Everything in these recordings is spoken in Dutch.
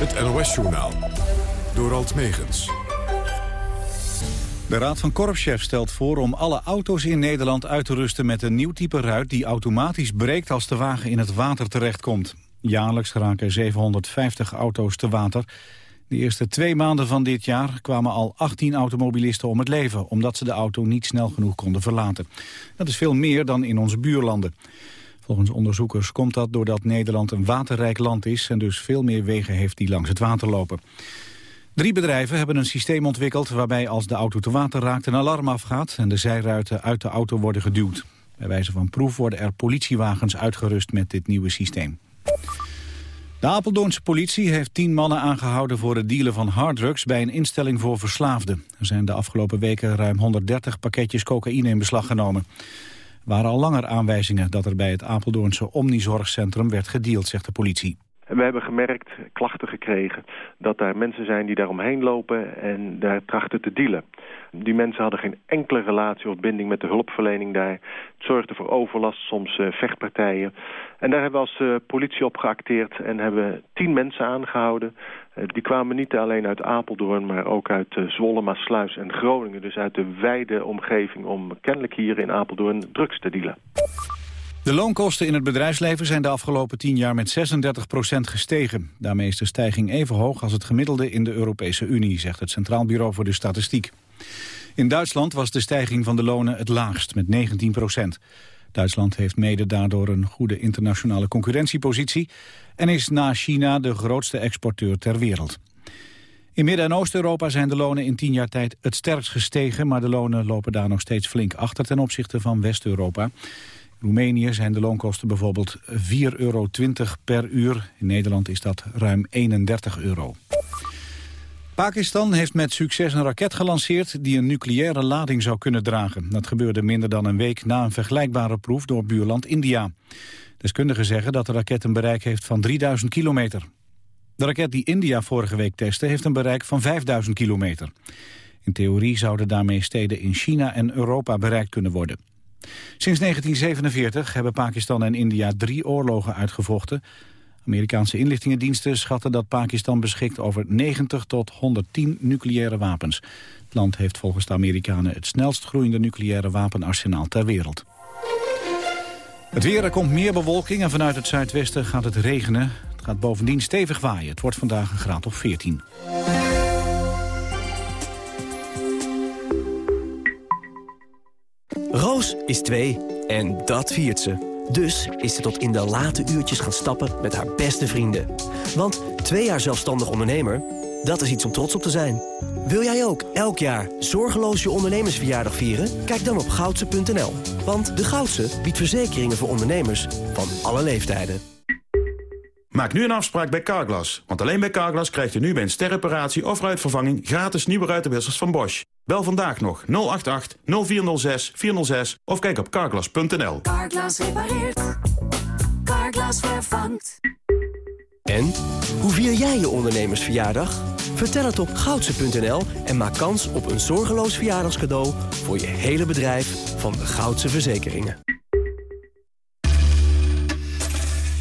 Het NOS-journaal. Door Alt Megens. De Raad van Korpschefs stelt voor om alle auto's in Nederland uit te rusten met een nieuw type ruit die automatisch breekt als de wagen in het water terechtkomt. Jaarlijks raken 750 auto's te water. De eerste twee maanden van dit jaar kwamen al 18 automobilisten om het leven... omdat ze de auto niet snel genoeg konden verlaten. Dat is veel meer dan in onze buurlanden. Volgens onderzoekers komt dat doordat Nederland een waterrijk land is... en dus veel meer wegen heeft die langs het water lopen. Drie bedrijven hebben een systeem ontwikkeld waarbij als de auto te water raakt een alarm afgaat... en de zijruiten uit de auto worden geduwd. Bij wijze van proef worden er politiewagens uitgerust met dit nieuwe systeem. De Apeldoornse politie heeft tien mannen aangehouden voor het dealen van harddrugs bij een instelling voor verslaafden. Er zijn de afgelopen weken ruim 130 pakketjes cocaïne in beslag genomen. Waren al langer aanwijzingen dat er bij het Apeldoornse Omnizorgcentrum werd gedeeld, zegt de politie. En we hebben gemerkt, klachten gekregen, dat daar mensen zijn die daar omheen lopen en daar trachten te dealen. Die mensen hadden geen enkele relatie of binding met de hulpverlening daar. Het zorgde voor overlast, soms uh, vechtpartijen. En daar hebben we als uh, politie op geacteerd en hebben tien mensen aangehouden. Uh, die kwamen niet alleen uit Apeldoorn, maar ook uit Zwolle, Maasluis en Groningen. Dus uit de wijde omgeving om kennelijk hier in Apeldoorn drugs te dealen. De loonkosten in het bedrijfsleven zijn de afgelopen tien jaar met 36% gestegen. Daarmee is de stijging even hoog als het gemiddelde in de Europese Unie, zegt het Centraal Bureau voor de Statistiek. In Duitsland was de stijging van de lonen het laagst, met 19 procent. Duitsland heeft mede daardoor een goede internationale concurrentiepositie... en is na China de grootste exporteur ter wereld. In Midden- en Oost-Europa zijn de lonen in tien jaar tijd het sterkst gestegen... maar de lonen lopen daar nog steeds flink achter ten opzichte van West-Europa. Roemenië zijn de loonkosten bijvoorbeeld 4,20 euro per uur. In Nederland is dat ruim 31 euro. Pakistan heeft met succes een raket gelanceerd die een nucleaire lading zou kunnen dragen. Dat gebeurde minder dan een week na een vergelijkbare proef door buurland India. Deskundigen zeggen dat de raket een bereik heeft van 3000 kilometer. De raket die India vorige week testte heeft een bereik van 5000 kilometer. In theorie zouden daarmee steden in China en Europa bereikt kunnen worden. Sinds 1947 hebben Pakistan en India drie oorlogen uitgevochten. Amerikaanse inlichtingendiensten schatten dat Pakistan beschikt over 90 tot 110 nucleaire wapens. Het land heeft volgens de Amerikanen het snelst groeiende nucleaire wapenarsenaal ter wereld. Het weer, er komt meer bewolking en vanuit het zuidwesten gaat het regenen. Het gaat bovendien stevig waaien. Het wordt vandaag een graad of 14. Roos is twee en dat viert ze. Dus is ze tot in de late uurtjes gaan stappen met haar beste vrienden. Want twee jaar zelfstandig ondernemer, dat is iets om trots op te zijn. Wil jij ook elk jaar zorgeloos je ondernemersverjaardag vieren? Kijk dan op goudse.nl. Want de Goudse biedt verzekeringen voor ondernemers van alle leeftijden. Maak nu een afspraak bij Carglass. Want alleen bij Carglass krijgt u nu bij een sterreparatie of ruitvervanging... gratis nieuwe ruitenwissers van Bosch. Bel vandaag nog 088 0406 406 of kijk op carglass.nl. Carglass repareert. Carglass vervangt. En? Hoe vier jij je ondernemersverjaardag? Vertel het op goudse.nl en maak kans op een zorgeloos verjaardagscadeau... voor je hele bedrijf van de Goudse Verzekeringen.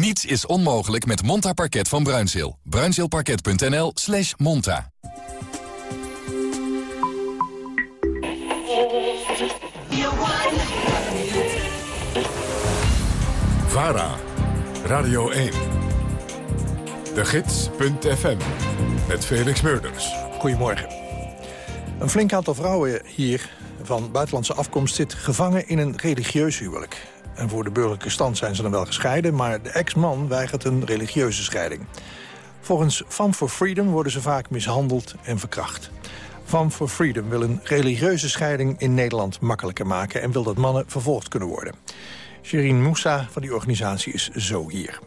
Niets is onmogelijk met Monta Parket van Bruinzeel. Bruinzeelparket.nl slash monta. VARA, Radio 1. De Gids.fm, met Felix Meurders. Goedemorgen. Een flink aantal vrouwen hier van buitenlandse afkomst zit gevangen in een religieus huwelijk. En voor de burgerlijke stand zijn ze dan wel gescheiden... maar de ex-man weigert een religieuze scheiding. Volgens Fam for Freedom worden ze vaak mishandeld en verkracht. Fam for Freedom wil een religieuze scheiding in Nederland makkelijker maken... en wil dat mannen vervolgd kunnen worden. Shirin Moussa van die organisatie is zo hier.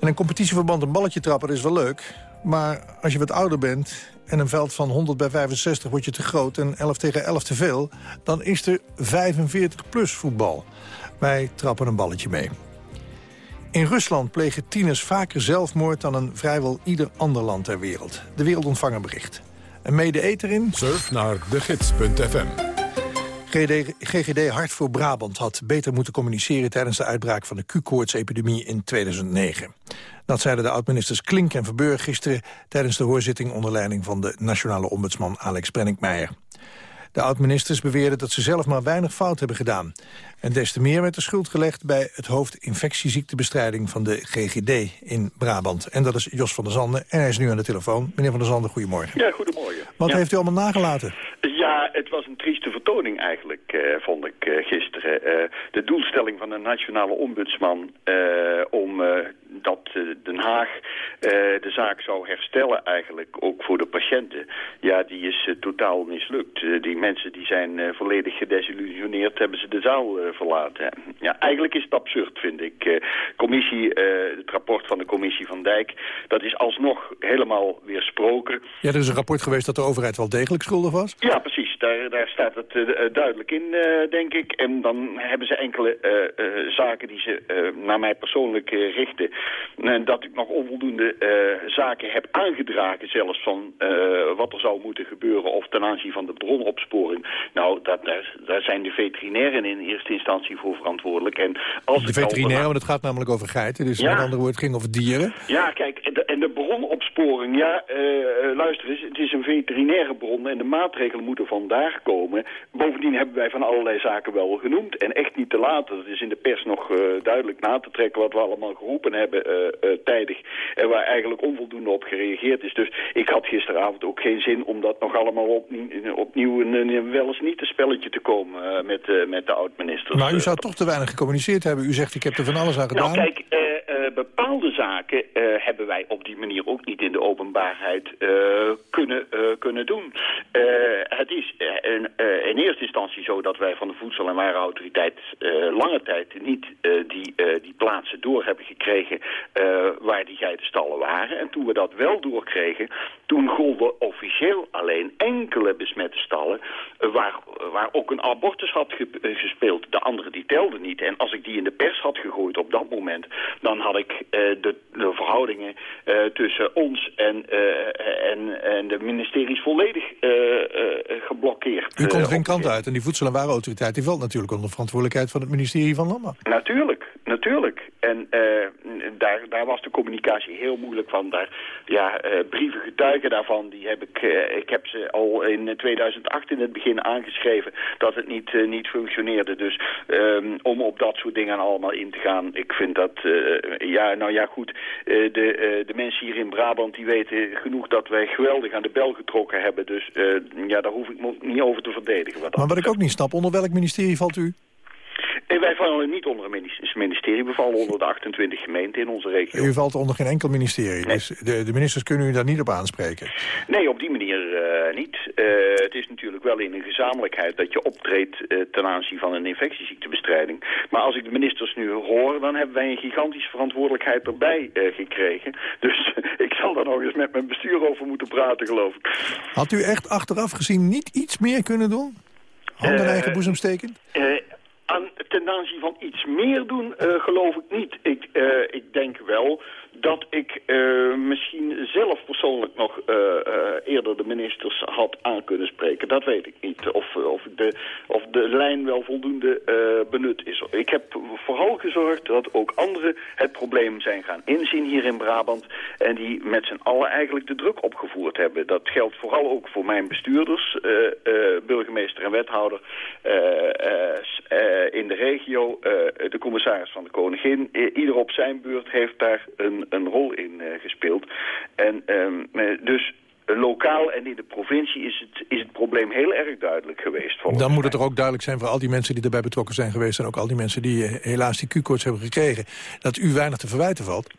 En een competitieverband een balletje trapper is wel leuk... Maar als je wat ouder bent en een veld van 100 bij 65 wordt je te groot... en 11 tegen 11 te veel, dan is er 45-plus voetbal. Wij trappen een balletje mee. In Rusland plegen tieners vaker zelfmoord dan in vrijwel ieder ander land ter wereld. De wereld ontvangt een bericht. En mede erin... Surf naar degids.fm. GGD Hart voor Brabant had beter moeten communiceren... tijdens de uitbraak van de Q-koortsepidemie in 2009. Dat zeiden de oud-ministers Klink en Verburg gisteren... tijdens de hoorzitting onder leiding van de nationale ombudsman Alex Brenninkmeijer. De oud-ministers beweerden dat ze zelf maar weinig fout hebben gedaan. En des te meer werd de schuld gelegd bij het hoofd infectieziektebestrijding van de GGD in Brabant. En dat is Jos van der Zanden en hij is nu aan de telefoon. Meneer van der Zanden, goedemorgen. Ja, goedemorgen. Wat heeft u allemaal nagelaten? Ja, het was een trieste vertoning eigenlijk, eh, vond ik eh, gisteren. Eh, de doelstelling van de nationale ombudsman om dat Den Haag de zaak zou herstellen eigenlijk, ook voor de patiënten. Ja, die is totaal mislukt. Die mensen die zijn volledig gedesillusioneerd, hebben ze de zaal verlaten. Ja, eigenlijk is het absurd, vind ik. Eh, commissie, eh, het rapport van de commissie van Dijk, dat is alsnog helemaal weersproken. Ja, er is een rapport geweest dat de overheid wel degelijk schuldig was. Ja, precies. Daar, daar staat het eh, duidelijk in, denk ik. En dan hebben ze enkele zaken die ze naar mij persoonlijk richten. En dat ik nog onvoldoende zaken heb aangedragen zelfs van wat er zou moeten gebeuren of ten aanzien van de bronopsporing. Nou, dat, daar, daar zijn de veterinairen in eerste instantie voor verantwoordelijk. En als De veterinair, want het gaat namelijk over geiten. Dus Ja. met andere woorden, het ging over dieren. ja, kijk, en de, en de bronopsporing, ja, eh, eh, luister eens, het is een veterinaire bron en de maatregelen moeten vandaar komen. Bovendien hebben wij van allerlei zaken wel genoemd en echt niet te laten. Het is in de pers nog eh, duidelijk na te trekken wat we allemaal geroepen hebben eh, tijdig en waar eigenlijk onvoldoende op gereageerd is. Dus ik had gisteravond ook geen zin om dat nog allemaal opnieuw, opnieuw een wel eens niet een spelletje te komen met, met de Maar u Eh, zou toch te weinig gecommuniceerd hebben. U zegt, ik heb er van alles aan gedaan. nou kijk, eh, eh, bepaalde zaken hebben wij op die manier ook niet in de openbaarheid kunnen, kunnen doen. Het is in, in eerste instantie zo dat wij van de Voedsel- en Warenautoriteit lange tijd niet die, die plaatsen door hebben gekregen waar die geitenstallen waren. En toen we dat wel doorkregen, toen golden officieel alleen enkele besmette stallen waar, waar ook een abortus had ge- gespeeld. De andere die telden niet. En als ik die in de pers had gegooid op dat moment, dan had ik eh, de, de verhoudingen eh, tussen ons en, eh, en, en de ministeries volledig geblokkeerd. U komt geen kant uit. En die Voedsel- en Warenautoriteit die valt natuurlijk onder verantwoordelijkheid van het ministerie van Landbouw. Natuurlijk, natuurlijk. En eh, daar, daar was de communicatie heel moeilijk van. Daar, ja, eh, brieven getuigen daarvan, die heb ik, eh, ik heb ze al in 2008 in het begin aangeschreven dat het niet, niet functioneerde. Dus ehm, om op dat soort dingen allemaal in te gaan, ik vind dat, ja, nou ja goed, de, de mensen hier in Brabant die weten genoeg dat wij geweldig aan de bel getrokken hebben. Dus ja, daar hoef ik me ook niet over te verdedigen. Wat Maar wat ik ook niet snap, onder welk ministerie valt u? Nee, wij vallen niet onder een minis- ministerie. We vallen onder de 28 gemeenten in onze regio. U valt onder geen enkel ministerie. Dus de, de ministers kunnen u daar niet op aanspreken. Nee, op die manier eh, niet. Eh, het is natuurlijk wel in een gezamenlijkheid dat je optreedt eh, ten aanzien van een infectieziektebestrijding. Maar als ik de ministers nu hoor, dan hebben wij een gigantische verantwoordelijkheid erbij gekregen. Dus ik zal daar nog eens met mijn bestuur over moeten praten, geloof ik. Had u echt achteraf gezien niet iets meer kunnen doen? Hand in Eh, eigen boezem steken? Aan, ten aanzien van iets meer doen, eh, geloof ik niet. Ik, eh, ik denk wel dat ik eh, misschien zelf persoonlijk nog eerder de ministers had aan kunnen spreken. Dat weet ik niet. Of, of, de, of de lijn wel voldoende benut is. Ik heb vooral gezorgd dat ook anderen het probleem zijn gaan inzien hier in Brabant. En die met z'n allen eigenlijk de druk opgevoerd hebben. Dat geldt vooral ook voor mijn bestuurders, burgemeester en wethouder eh, eh, s- eh, in de regio. eh, de commissaris van de Koningin. I- ieder op zijn beurt heeft daar een, een rol in eh, gespeeld. En ehm, eh, dus lokaal en in de provincie is het, is het probleem heel erg duidelijk geweest. Dan moet het toch ook duidelijk zijn voor al die mensen die erbij betrokken zijn geweest... en ook al die mensen die eh, helaas die Q-koorts hebben gekregen... dat u weinig te verwijten valt.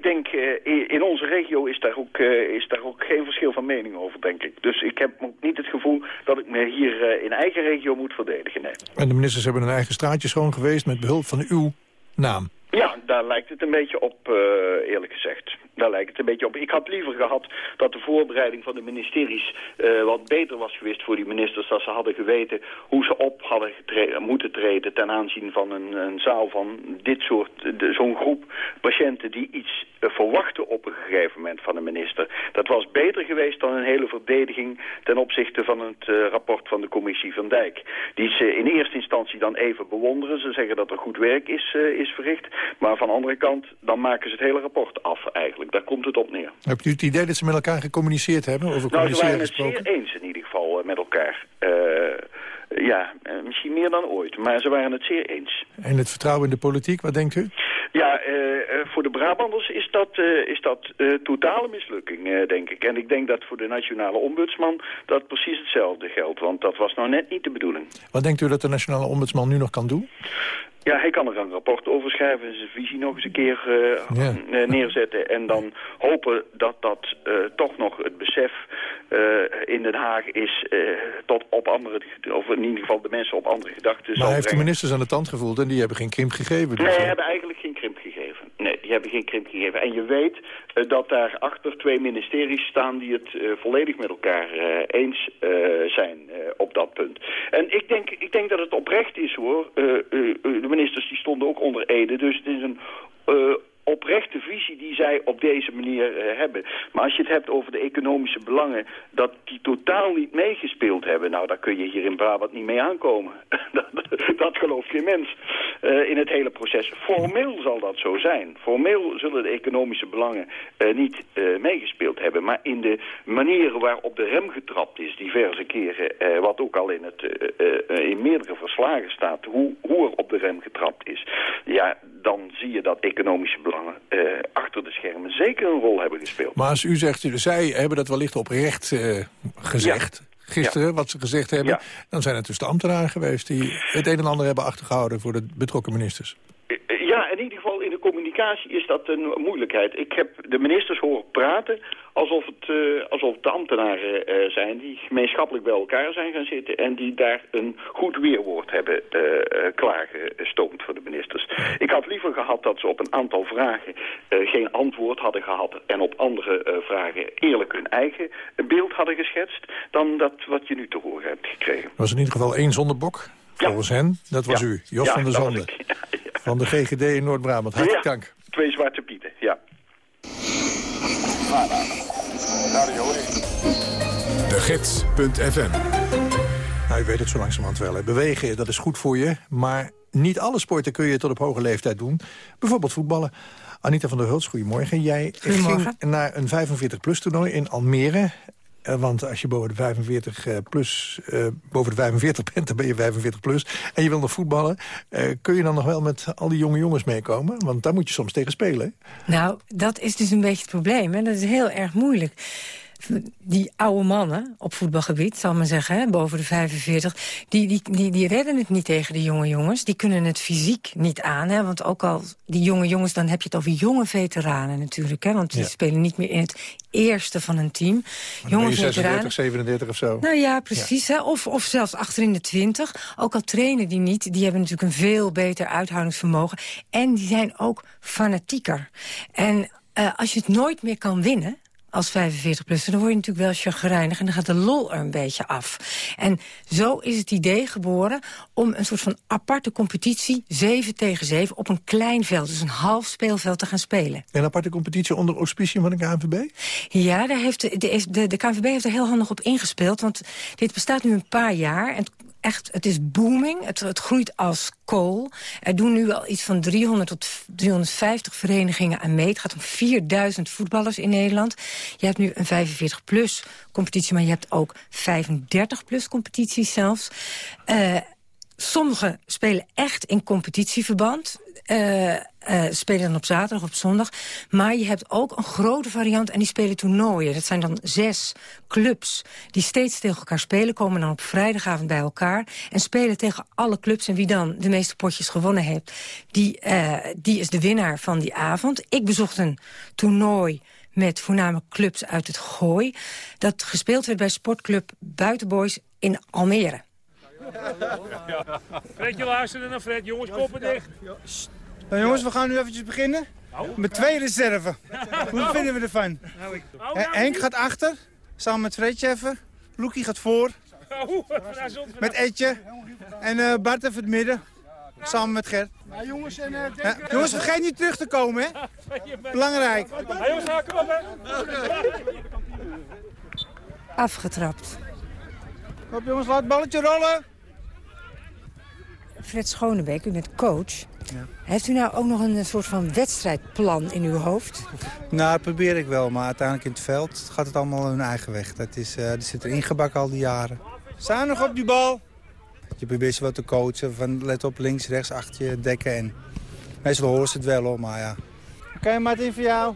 Ik, denk, eh, in onze regio is daar, ook, eh, is daar ook geen verschil van mening over, denk ik. Dus ik heb niet het gevoel dat ik me hier eh, in eigen regio moet verdedigen. En de ministers hebben hun eigen straatje schoon geweest... met behulp van uw naam. Ja, daar lijkt het een beetje op, eh, eerlijk gezegd. Daar lijkt het een beetje op. Ik had liever gehad dat de voorbereiding van de ministeries uh, wat beter was geweest voor die ministers. Dat ze hadden geweten hoe ze op hadden moeten treden ten aanzien van een, een zaal van dit soort, zo'n groep patiënten die iets uh, verwachten op een gegeven moment van een minister. Dat was beter geweest dan een hele verdediging ten opzichte van het rapport van de commissie van Dijk. Die ze in eerste instantie dan even bewonderen. Ze zeggen dat er goed werk is, is verricht. Maar van de andere kant, dan maken ze het hele rapport af eigenlijk. Daar komt het op neer. Hebt u het idee dat ze met elkaar gecommuniceerd hebben? Over nou, ze waren het zeer eens in ieder geval uh, met elkaar. Uh, ja, uh, misschien meer dan ooit, maar ze waren het zeer eens. En het vertrouwen in de politiek, wat denkt u? Ja, voor de Brabanders is dat, is dat totale mislukking, denk ik. En ik denk dat voor de nationale ombudsman dat precies hetzelfde geldt. Want dat was nou net niet de bedoeling. Wat denkt u dat de nationale ombudsman nu nog kan doen? Ja, hij kan er een rapport over schrijven en zijn visie nog eens een keer uh, ja. neerzetten. En dan hopen dat dat uh, toch nog het besef uh, in Den Haag is tot op andere, of in ieder geval de mensen op andere gedachten Maar hij heeft de ministers aan de tand gevoeld en die hebben geen krimp gegeven. Dus nee, hij hebben eigenlijk geen krimp gegeven. Nee, die hebben geen krimp gegeven. En je weet uh, dat daar achter twee ministeries staan die het uh, volledig met elkaar uh, eens zijn op dat punt. En ik denk, ik denk dat het oprecht is hoor. de ministers die stonden ook onder Ede, dus het is een oprechte visie die zij op deze manier uh, hebben. Maar als je het hebt over de economische belangen... dat die totaal niet meegespeeld hebben... nou, daar kun je hier in Brabant niet mee aankomen. dat, dat gelooft geen mens uh, in het hele proces. Formeel zal dat zo zijn. Formeel zullen de economische belangen uh, niet meegespeeld hebben. Maar in de manier waarop de rem getrapt is... diverse keren, wat ook al in, het, in meerdere verslagen staat... Hoe, hoe er op de rem getrapt is... ja, dan zie je dat economische belangen uh, achter de schermen zeker een rol hebben gespeeld. Maar als u zegt, zij hebben dat wellicht oprecht uh, gezegd... Ja. Gisteren, ja. wat ze gezegd hebben, ja. dan zijn het dus de ambtenaren geweest... die het een en ander hebben achtergehouden voor de betrokken ministers. Ja, in ieder geval in de is dat een moeilijkheid. Ik heb de ministers horen praten alsof het, uh, alsof de ambtenaren uh, zijn die gemeenschappelijk bij elkaar zijn gaan zitten... en die daar een goed weerwoord hebben uh, klaargestoomd voor de ministers. Ik had liever gehad dat ze op een aantal vragen geen antwoord hadden gehad... en op andere vragen eerlijk hun eigen beeld hadden geschetst... dan dat wat je nu te horen hebt gekregen. Was in ieder geval één zondebok, volgens hen. Dat was ja. u, Jos ja, van der Zonde. Van de GGD in Noord-Brabant. Hartelijk dank. Twee zwarte pieten, ja. De Gids.fm Nou, je weet het zo langzamerhand wel. Hè. Bewegen, dat is goed voor je. Maar niet alle sporten kun je tot op hoge leeftijd doen. Bijvoorbeeld voetballen. Anita van der Hulst, goedemorgen. Jij goedemorgen. ging naar een 45-plus toernooi in Almere. Uh, want als je boven de 45 uh, plus, uh, boven de 45 bent, dan ben je 45 plus. En je wil nog voetballen. kun je dan nog wel met al die jonge jongens meekomen? Want daar moet je soms tegen spelen. Nou, dat is dus een beetje het probleem. Hè? Dat is heel erg moeilijk die oude mannen op voetbalgebied, zal ik maar zeggen, hè, boven de 45... Die, die, die, die redden het niet tegen de jonge jongens. Die kunnen het fysiek niet aan. Hè, want ook al die jonge jongens, dan heb je het over jonge veteranen natuurlijk. Hè, want die spelen niet meer in het eerste van een team. Jonge 36, 37 of zo. Nou ja, precies. Ja. Hè, of, of zelfs achterin de 20. Ook al trainen die niet, die hebben natuurlijk een veel beter uithoudingsvermogen. En die zijn ook fanatieker. En uh, als je het nooit meer kan winnen als 45-plusser, dan word je natuurlijk wel chagrijnig... en dan gaat de lol er een beetje af. En zo is het idee geboren om een soort van aparte competitie... 7 tegen 7 op een klein veld, dus een half speelveld te gaan spelen. Een aparte competitie onder auspiciën van de KNVB? Ja, daar heeft de, de, de, de KNVB heeft er heel handig op ingespeeld... want dit bestaat nu een paar jaar... en echt, het is booming. Het, het, groeit als kool. Er doen nu al iets van 300 tot 350 verenigingen aan mee. Het gaat om 4000 voetballers in Nederland. Je hebt nu een 45-plus competitie, maar je hebt ook 35-plus competities zelfs. Uh, Sommigen spelen echt in competitieverband. Uh, uh, spelen dan op zaterdag, op zondag. Maar je hebt ook een grote variant en die spelen toernooien. Dat zijn dan zes clubs die steeds tegen elkaar spelen. Komen dan op vrijdagavond bij elkaar. En spelen tegen alle clubs. En wie dan de meeste potjes gewonnen heeft, die, uh, die is de winnaar van die avond. Ik bezocht een toernooi met voornamelijk clubs uit het Gooi. Dat gespeeld werd bij sportclub Buitenboys in Almere. Fredje, luister naar Fred. Jongens, koppen dicht. Nou jongens, we gaan nu eventjes beginnen. Met twee reserve. Hoe vinden we ervan? Eh, Henk gaat achter, samen met Fredje even. Loekie gaat voor. Met Etje. En eh, Bart even het midden. Samen met Gert. jongens, en, uh, Ja, jongens, vergeet niet terug te komen, hè? Belangrijk. jongens, kom op, hè. Afgetrapt. Kom jongens, laat het balletje rollen. Fred Schonebeek, u bent coach. Heeft u nou ook nog een soort van wedstrijdplan in uw hoofd? Nou, dat probeer ik wel, maar uiteindelijk in het veld gaat het allemaal hun eigen weg. Dat, is, eh dat zit er ingebakken al die jaren. Staan nog op die bal. Je probeert ze wat te coachen, van let op links, rechts, achter je, dekken. En meestal horen ze het wel hoor, maar ja. Oké, Martin, voor jou.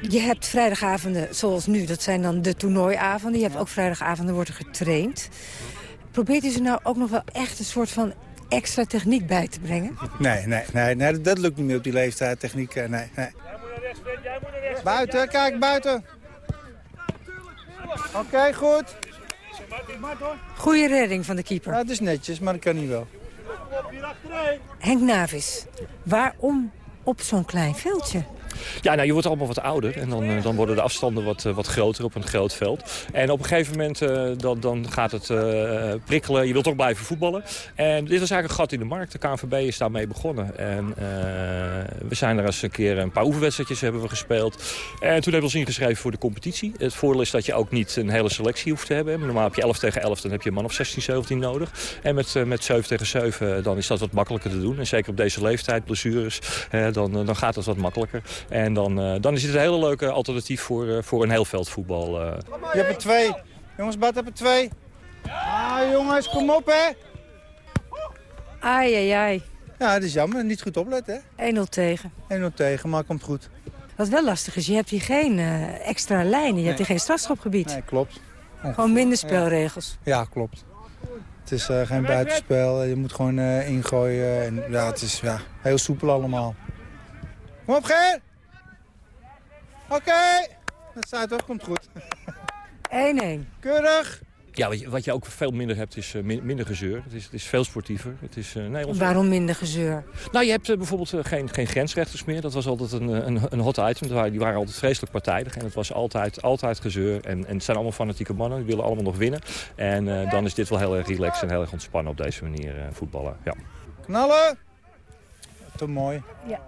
Je hebt vrijdagavonden zoals nu, dat zijn dan de toernooiavonden. Je hebt ook vrijdagavonden, wordt er getraind. Probeert u ze nou ook nog wel echt een soort van extra techniek bij te brengen? Nee, nee, nee, nee dat- lukt niet meer op die leeftijd, techniek, eh, nee, nee. Buiten, kijk, buiten. Oké, goed. Goeie redding van de keeper. Ja, het is netjes, maar dat kan niet wel. Henk Navis, waarom op zo'n klein veldje? Ja, nou, je wordt allemaal wat ouder en dan, eh, dan worden de afstanden wat, eh, wat groter op een groot veld. En op een gegeven moment eh, dan, dan gaat het prikkelen. Je wilt toch blijven voetballen. En dit was eigenlijk een gat in de markt. De KNVB is daarmee begonnen. En we zijn er eens een keer een paar oefenwedstrijdjes hebben we gespeeld. En toen hebben we ons ingeschreven voor de competitie. Het voordeel is dat je ook niet een hele selectie hoeft te hebben. Normaal heb je 11 tegen 11, dan heb je een man of 16, 17 nodig. En met, met 7 tegen 7 dan is dat wat makkelijker te doen. En zeker op deze leeftijd, blessures, dan, dan gaat dat wat makkelijker. En dan, eh, dan is het een hele leuke alternatief voor, eh, voor een heel veldvoetbal. eh. Je hebt er twee. Jongens, Bart hebt er twee. Ah, jongens, kom op, hè. Ai, ai, ai. Ja, dat is jammer. Niet goed opletten, hè. 1-0 tegen. 1-0 tegen, maar komt goed. Wat wel lastig is, je hebt hier geen eh, extra lijnen. Je hebt hier geen strafschopgebied. Nee, klopt. Gewoon minder spelregels. Ja, klopt. Het is eh, geen buitenspel. Je moet gewoon eh, ingooien. En, ja, het is ja, heel soepel allemaal. Kom op, Ger! Oké! Dat staat toch, komt goed. 1-1. Keurig! Ja, wat je, wat je ook veel minder hebt is eh, min- minder gezeur. Het is, het is veel sportiever. Het is, eh, nee, ons- Waarom minder gezeur? Nou, je hebt eh, bijvoorbeeld geen, geen grensrechters meer. Dat was altijd een, een, een hot item. Die waren, die waren altijd vreselijk partijdig. En het was altijd, altijd gezeur. En, en het zijn allemaal fanatieke mannen. Die willen allemaal nog winnen. En eh, dan is dit wel heel erg relaxed en heel erg ontspannen op deze manier eh, voetballen. Ja. Knallen! Te mooi. Ja.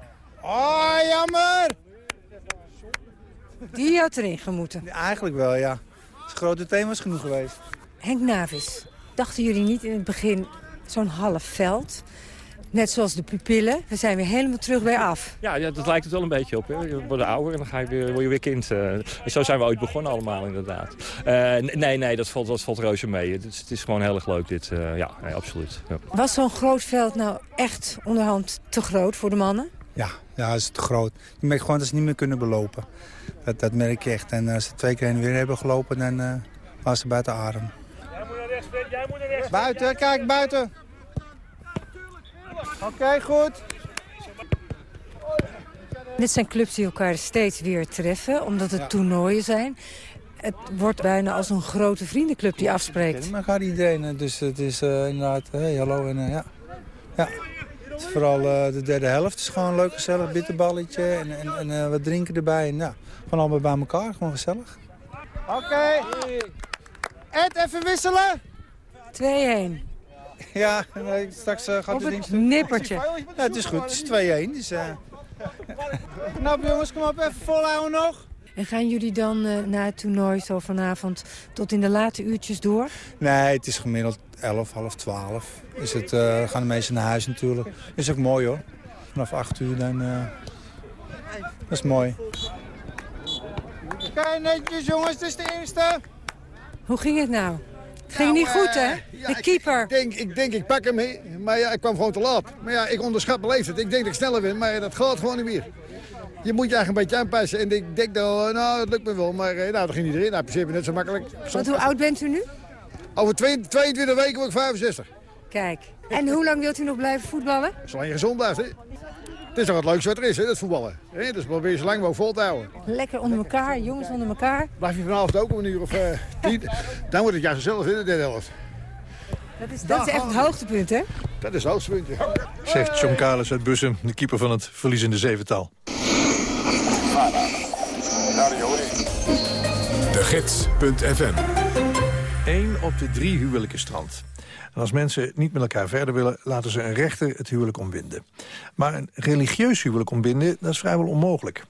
Oh, jammer! Die had erin gemoeten. Ja, eigenlijk wel, ja. Het grote thema is genoeg geweest. Henk Navis, dachten jullie niet in het begin zo'n half veld? Net zoals de pupillen. We zijn weer helemaal terug bij af. Ja, ja, dat lijkt het wel een beetje op. Hè. Je wordt ouder en dan ga je weer, word je weer kind. eh. En zo zijn we ooit begonnen allemaal, inderdaad. Eh, nee, nee, dat valt, dat valt reuze mee. Het is, het is gewoon heel erg leuk, dit. eh, ja, nee, absoluut. Ja. Was zo'n groot veld nou echt onderhand te groot voor de mannen? Ja, ja, is te groot. Je merkt gewoon dat ze niet meer kunnen belopen. Dat, dat merk je echt. En als ze twee keer heen en weer hebben gelopen, dan eh waren ze buiten adem. Buiten, kijk, buiten. Oké, goed. Dit zijn clubs die elkaar steeds weer treffen, omdat het toernooien zijn. Het wordt bijna als een grote vriendenclub die afspreekt. Maar gaat iedereen, eh, dus het is eh, inderdaad, hey, hallo en eh, ja. ja. Vooral eh, de derde helft. Is gewoon een leuk gezellig bitterballetje en, en, en eh, wat drinken erbij. En ja, gewoon allemaal bij elkaar, gewoon gezellig. Oké. Ed, even wisselen. 2-1. Ja, nee, straks eh, gaat Op het het ding... nippertje. Ja, het is goed, het is 2-1. Dus, eh Knap jongens, kom op, even volhouden nog. En gaan jullie dan eh, na het toernooi zo vanavond tot in de late uurtjes door? Nee, het is gemiddeld 11, half 12. Is het, eh, gaan de mensen naar huis natuurlijk. Is ook mooi hoor. Vanaf 8 uur dan... eh, dat is mooi. Kijk netjes jongens, het is de eerste. Hoe ging het nou? Het ging niet goed, hè? De keeper. Ik denk, ik denk, ik pak hem mee, maar ja, ik kwam gewoon te laat. Maar ja, ik onderschat mijn leeftijd. Ik denk dat ik sneller ben, maar dat gaat gewoon niet meer. Je moet je eigenlijk een beetje aanpassen. En ik denk dan, nou, dat lukt me wel. Maar eh, nou, dat ging niet erin. Nou, in principe net zo makkelijk. Want hoe oud bent u nu? Over twee- 22 weken word ik 65. Kijk. En hoe lang wilt u nog blijven voetballen? Zolang je gezond blijft, hè. Het is toch het leukste wat er is, hè, dat voetballen. Hè? Dus probeer je zo lang mogelijk vol te houden. Lekker onder elkaar, jongens onder elkaar. Blijf je vanavond ook om een uur of eh, tien. Dan wordt het juist zelf in de derde helft. Dat is, dat is echt het hoogtepunt, hè? Dat is het hoogtepunt, ja. Zegt John Kalis uit Bussum, de keeper van het verliezende zevental. Gids.fm Eén op de drie huwelijken strand. En als mensen niet met elkaar verder willen, laten ze een rechter het huwelijk omwinden. Maar een religieus huwelijk omwinden, dat is vrijwel onmogelijk.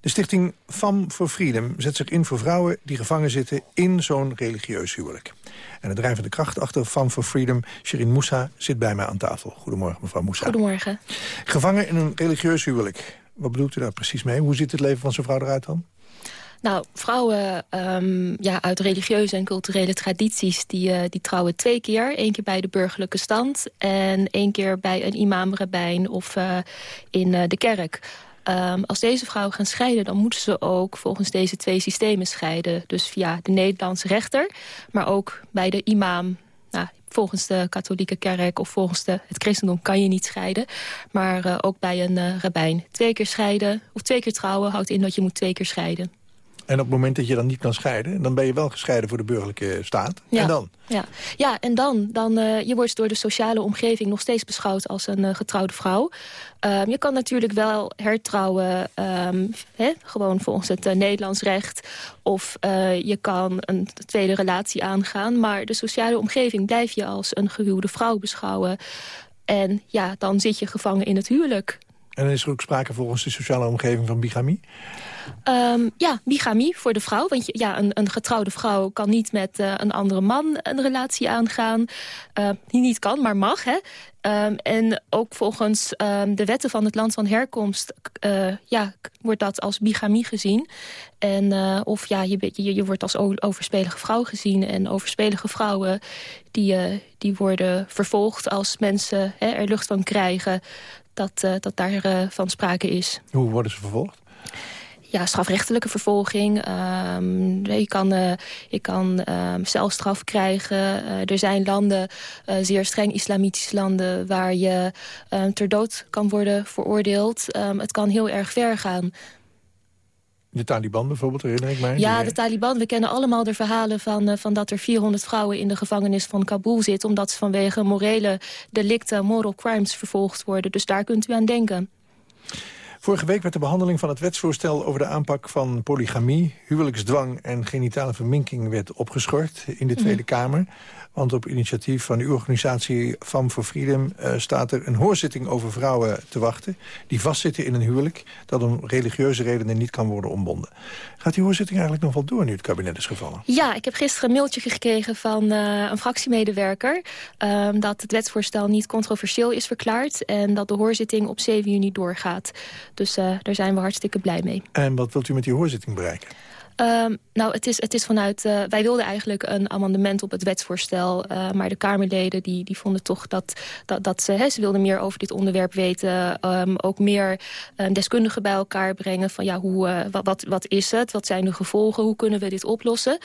De stichting Fam for Freedom zet zich in voor vrouwen die gevangen zitten in zo'n religieus huwelijk. En de drijvende kracht achter Fam for Freedom, Shirin Moussa, zit bij mij aan tafel. Goedemorgen, mevrouw Moussa. Goedemorgen. Gevangen in een religieus huwelijk. Wat bedoelt u daar precies mee? Hoe ziet het leven van zo'n vrouw eruit dan? Nou, vrouwen um, ja, uit religieuze en culturele tradities... Die, uh, die trouwen twee keer. Eén keer bij de burgerlijke stand... en één keer bij een imam, rabbijn of uh, in uh, de kerk. Um, als deze vrouwen gaan scheiden, dan moeten ze ook volgens deze twee systemen scheiden. Dus via de Nederlandse rechter, maar ook bij de imam. Nou, volgens de katholieke kerk of volgens de, het christendom kan je niet scheiden. Maar ook bij een uh, rabbijn. Twee keer scheiden of twee keer trouwen houdt in dat je moet twee keer scheiden. En op het moment dat je dan niet kan scheiden... dan ben je wel gescheiden voor de burgerlijke staat. Ja, en dan? Ja, ja en dan? dan uh, je wordt door de sociale omgeving nog steeds beschouwd als een uh, getrouwde vrouw. Um, je kan natuurlijk wel hertrouwen, um, hè, gewoon volgens het uh, Nederlands recht. Of je kan een tweede relatie aangaan. Maar de sociale omgeving blijf je als een gehuwde vrouw beschouwen. En ja, dan zit je gevangen in het huwelijk. En is er ook sprake volgens de sociale omgeving van bigamie? Um, ja, bigamie voor de vrouw. Want ja, een, een getrouwde vrouw kan niet met uh, een andere man een relatie aangaan. Uh, die niet kan, maar mag. Hè? Um, en ook volgens um, de wetten van het land van herkomst... Uh, ja, wordt dat als bigamie gezien. En, of ja, je, je, je wordt als overspelige vrouw gezien. En overspelige vrouwen die, die worden vervolgd als mensen hè, er lucht van krijgen... dat, dat daarvan van sprake is. Hoe worden ze vervolgd? ja, strafrechtelijke vervolging. Um, je kan, uh, je kan um, celstraf krijgen. Uh, er zijn landen, uh, zeer streng islamitische landen... waar je ter dood kan worden veroordeeld. Um, het kan heel erg ver gaan. De Taliban bijvoorbeeld, herinner ik mij. Ja, de Taliban. We kennen allemaal de verhalen van, van dat er 400 vrouwen in de gevangenis van Kabul zitten... omdat ze vanwege morele delicten, moral crimes vervolgd worden. Dus daar kunt u aan denken. Vorige week werd de behandeling van het wetsvoorstel over de aanpak van polygamie, huwelijksdwang en genitale verminking werd opgeschort in de Tweede Kamer. Want op initiatief van uw organisatie Fam for Freedom uh, staat er een hoorzitting over vrouwen te wachten. Die vastzitten in een huwelijk dat om religieuze redenen niet kan worden ontbonden. Gaat die hoorzitting eigenlijk nog wel door nu het kabinet is gevallen? Ja, ik heb gisteren een mailtje gekregen van uh, een fractiemedewerker. Uh, dat het wetsvoorstel niet controversieel is verklaard. En dat de hoorzitting op 7 juni doorgaat. Dus daar zijn we hartstikke blij mee. En wat wilt u met die hoorzitting bereiken? Um, nou, het is, het is vanuit... Uh, wij wilden eigenlijk een amendement op het wetsvoorstel. Uh, maar de Kamerleden die, die vonden toch dat, dat, dat ze... Hè, ze wilden meer over dit onderwerp weten. Um, ook meer um, deskundigen bij elkaar brengen. Van ja, hoe, uh, wat, wat, wat is het? Wat zijn de gevolgen? Hoe kunnen we dit oplossen?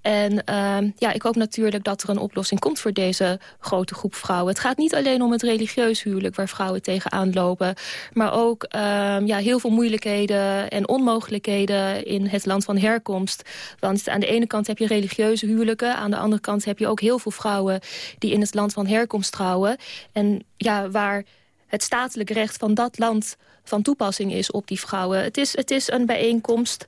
En uh, ja, ik hoop natuurlijk dat er een oplossing komt voor deze grote groep vrouwen. Het gaat niet alleen om het religieus huwelijk waar vrouwen tegenaan lopen. Maar ook uh, ja, heel veel moeilijkheden en onmogelijkheden in het land van herkomst. Want aan de ene kant heb je religieuze huwelijken. Aan de andere kant heb je ook heel veel vrouwen die in het land van herkomst trouwen. En ja, waar het statelijk recht van dat land van toepassing is op die vrouwen. Het is, het is een bijeenkomst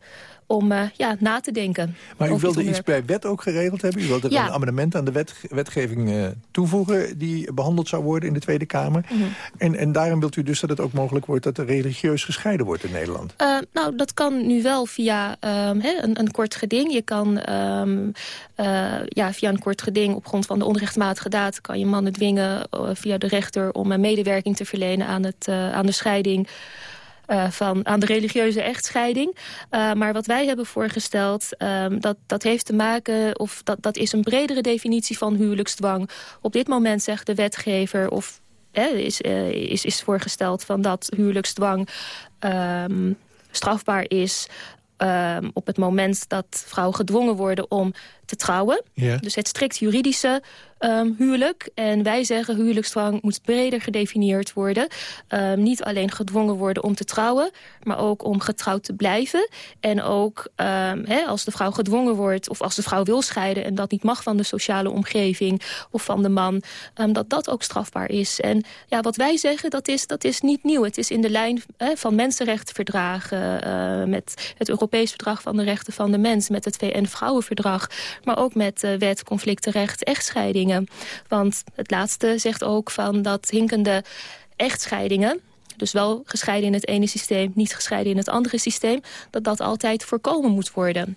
om uh, ja, na te denken. Maar u wilde iets bij wet ook geregeld hebben? U wilde ja. een amendement aan de wet, wetgeving uh, toevoegen... die behandeld zou worden in de Tweede Kamer. Mm -hmm. en, en daarom wilt u dus dat het ook mogelijk wordt... dat er religieus gescheiden wordt in Nederland? Uh, nou, dat kan nu wel via um, he, een, een, kort geding. Je kan um, ja, via een kort geding op grond van de onrechtmatige daad... kan je mannen dwingen via de rechter om medewerking te verlenen aan, het, aan de scheiding... Uh, van, aan de religieuze echtscheiding. Uh, maar wat wij hebben voorgesteld, um, dat, dat heeft te maken... of dat, dat is een bredere definitie van huwelijksdwang. Op dit moment zegt de wetgever... of is, uh, is, is voorgesteld van dat huwelijksdwang um, strafbaar is... Um, op het moment dat vrouwen gedwongen worden om te trouwen. Dus het strikt juridische um, huwelijk. En wij zeggen huwelijksdwang moet breder gedefinieerd worden. Um, niet alleen gedwongen worden om te trouwen, maar ook om getrouwd te blijven. En ook he, als de vrouw gedwongen wordt of als de vrouw wil scheiden... en dat niet mag van de sociale omgeving of van de man... dat dat ook strafbaar is. En ja, wat wij zeggen, dat is, dat is niet nieuw. Het is in de lijn van mensenrechtenverdragen... Uh, met het Europees Verdrag van de Rechten van de Mens... met het VN-vrouwenverdrag, maar ook met de wet conflictenrecht echtscheiding. Want het laatste zegt ook van dat hinkende echtscheidingen dus wel gescheiden in het ene systeem, niet gescheiden in het andere systeem... dat dat altijd voorkomen moet worden.